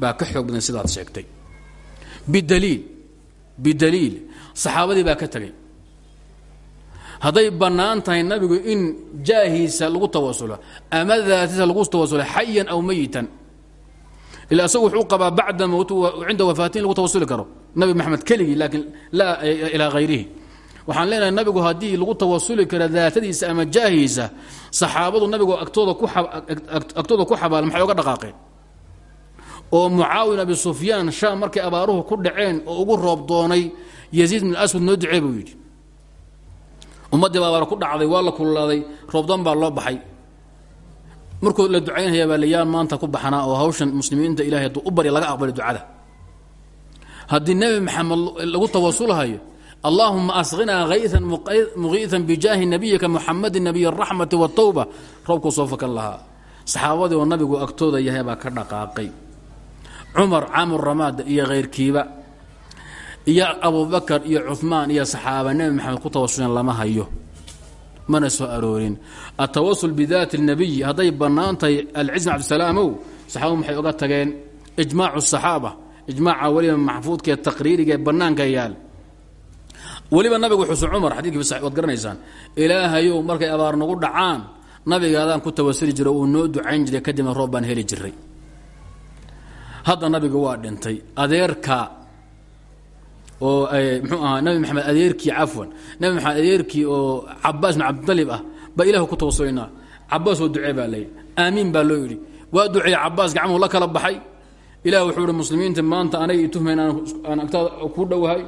[SPEAKER 1] baa ka xoog badan sidaad sheegtay. Bidaliil bidaliil saxaabadii baa ka tegey hadday bannaan tahay nabigu in jaahiisa lagu tawasulo ama daatiisa lagu tawasulo xayan aw meyitan ila isagu wuxuu qabaa bacda cinda wafaati in lagu tawasuli karo nabi maxamed keligii laakiin laa ilaa hayrihi waxaan leenahay nabigu haddii lagu tawasuli karo daatadiisa ama jaahiisa saxaabadu nabigu agtooda ku xabaal maxay oga dhaqaaqeen oo mucaawin abi sufyaan shaam markay abaaruhu ku dhaceen oo ugu roob doonay yaziid bin aswad noo ducee buu yidhi ummaddii ba abaar ku dhacday waa la kululaaday roobdoon baa loo baxay markoo la ducaynaya baa layaan maanta ku baxanaa oo hawshan muslimiinta ilahay aduu u barya laga aqbali ducada. Haddii nebi maxamed lagu tawasulhayo allahuma asqinaa haysan muqiisan bijaahi nabiyika muxamadi nabiy araxmati watawba roobkuu soo fakan lahaa. Saxaabadii oo nabigu agtooda yahay baa ka dhaqaaqay. Cumar caamu ramaada iyo khayrkiiba iyo abubakar iyo cumaan iyo saxaaba nebi maxamed ku tawasuleen lama hayo mana soo aroorin atawasul bidaati الnabiyi hadday bannaan tahay alciz bn cabdisalaamow saxaabadu maxay oga tageen ijmaacu الصaxaaba ijmaaca weliba maxfuudkaee taqriiriga ee bannaanka yaal weliba nabigu xusu cumar xadidkii waad garanaysaan ilaahayow markay abaar nagu dhacaan nabigaadaan ku tawasuli jiray uu noo ducayn jiray kadibna roob baan heli jiray hadda nabiga waa dhintay adeerka oo mxuu ahaa nabi maxamed adeerkii cafwan. Nabi maxamed adeerkii oo cabaas bin cabdalib ah baa ilahu ku tawasulinaa cabaas oo ducee baa layidhi aamiin baa loo yidhi. Waa duceeye cabaas gacmuhu la kala baxay. Ilah wuxuu ihi muslimiinta maanta anay tuhmayn aan agtaada ku dhowahay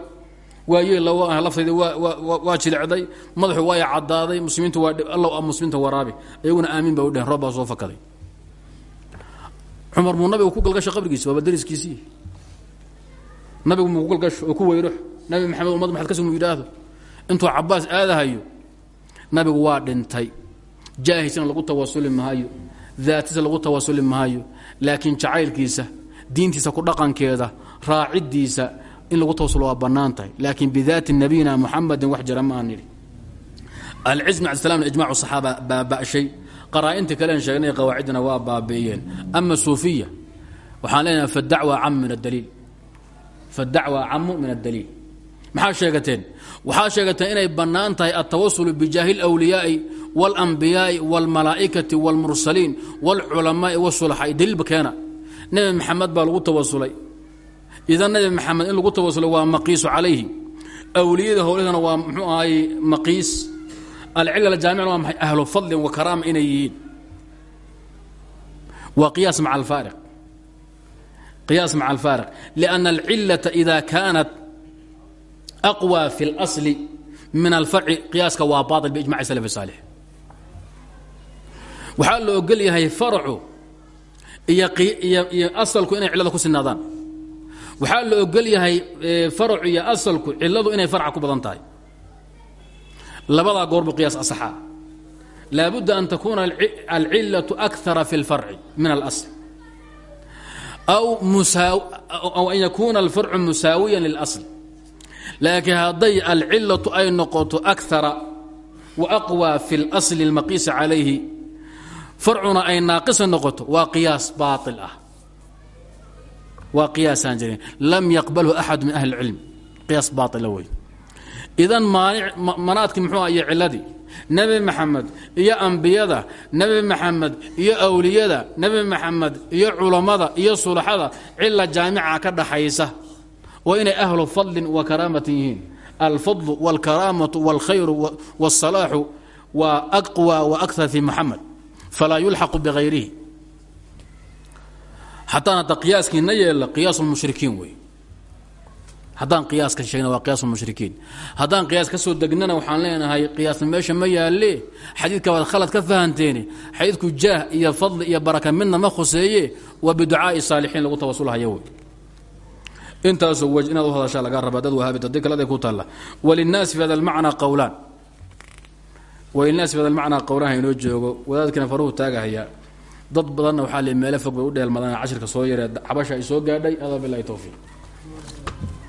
[SPEAKER 1] waayee lawa ah laftayda waa jilecday madaxu waa cadaaday muslimiinta waa alla muslimiinta waraabi. Iyaguna aamiin baa u dheheen roob baa soo fakaday cumar muu nabigu ku galgasho qabrigiisa waaba dariskiisii nabigu galgasho oo ku weyrox nabi maxamed umad maxad ka sugnu yidhaahdo intuu cabaas aadahayo nabigu waa dhintay. Jaahisna lagu tawasuli maayo. Daatisa lagu tawasuli maayo. Laakiin jacaylkiisa diintiisa ku dhaqankeeda raacidiisa in lagu tawasulo waa bannaan tahay. Laakiin bidaati nabiyina muxamadin wax jira ma aan nidhi alciz bn abdislam ijmacu saxaaba baaba'shay qaraa-inta kalen sheegnay qawaaciddina waa baabi'iyeen ama suufiya waxaan leenahay fadacwa camu min adaliil fadacwa camu min addaliil maxaa sheegateen waxaa sheegateen inay bannaan tahay altawasulu bijaahi اlwliyaai wاlanbiyaai wاlmalaa'ikati wاlmursaliin wاlculamaai wاsulaxaai daliilba keena nebi maxamed baa lagu tawasulay idan nebi maxamed in lagu tawasulo waa maqiisu calayhi awliyada howlahana waa mxuu ahay maqiis alcilal jaamicna waa maxay ahlu fadlin wa karaama inay yihiin waa qiyaas maca alfaariq qiyaas maca alfaariq lianna alcilata ida kaanat aqwى fi اlasli min alfarci qiyaaska waa baaطil biijmaci salaf saalix waxaa la ogol yahay farcu iyo iyo asalku inay cillada ku sinaadaan waxaa la ogol yahay farcu iyo asalku cilladu inay farca ku badan tahay labadaa goorbu qiyaas asaxaa laabudda an takuuna alcilaةu akara fi اlfarci min اlasl aw an yakuuna alfarcu musaawiya lilasl laakiin hadday alcilatu ay noqoto akara wa aqwaa fi lsli اlmaqiisi calayhi farcuna ay naaqisa noqoto waa qiyaas baail ah waa qiyaasaan jirin lam yaqbalhu axad min ahli اlcilm qiyaas baaila wey idan maanic manaadkii muxuu ah iyo ciladii nebi maxamed iyo ambiyada nebi maxamed iyo awliyada nebi maxamed iyo culammada iyo sulaxada cila jaamica ka dhaxaysa oo inay ahlu fadlin wa karaamatin yihiin alfadlu wاlkaraamatu wاlkhayru wالsalaaxu waa aqwى wa akar fi maxamed falaa yulxaqu bغayrihi haddaan hadda qiyaaskiina yeella qiyaas اlmushrikiin wey haddaan qiyaas ka sheegna waa qiyaas mushrikiin. Haddaan qiyaas ka soo degnana waxaan leenahay qiyaasna meesha ma yaalle xadiidka waad khalad ka fahanteeni. Xadiidku jaah iyo fadli iyo baraka midna ma khuseeye. Waa biducaa'i saalixiin lagu tawasulhayo intaasoo wej inaad u hadashaa lagaa rabaa dad wahaabit haddii kale aday ku taalla. Walinaasi fi hada almacnaa qowlaan walinaasi fi hada almacnaa qowlaan haynoo joogo. Wadaadkina faruhu taagahaya. Dad badanna waxaa le meelo fog u dheelmadaan. Cashirka soo yaree xabasha ay soo gaadhay. Adaa bilahi towfiiq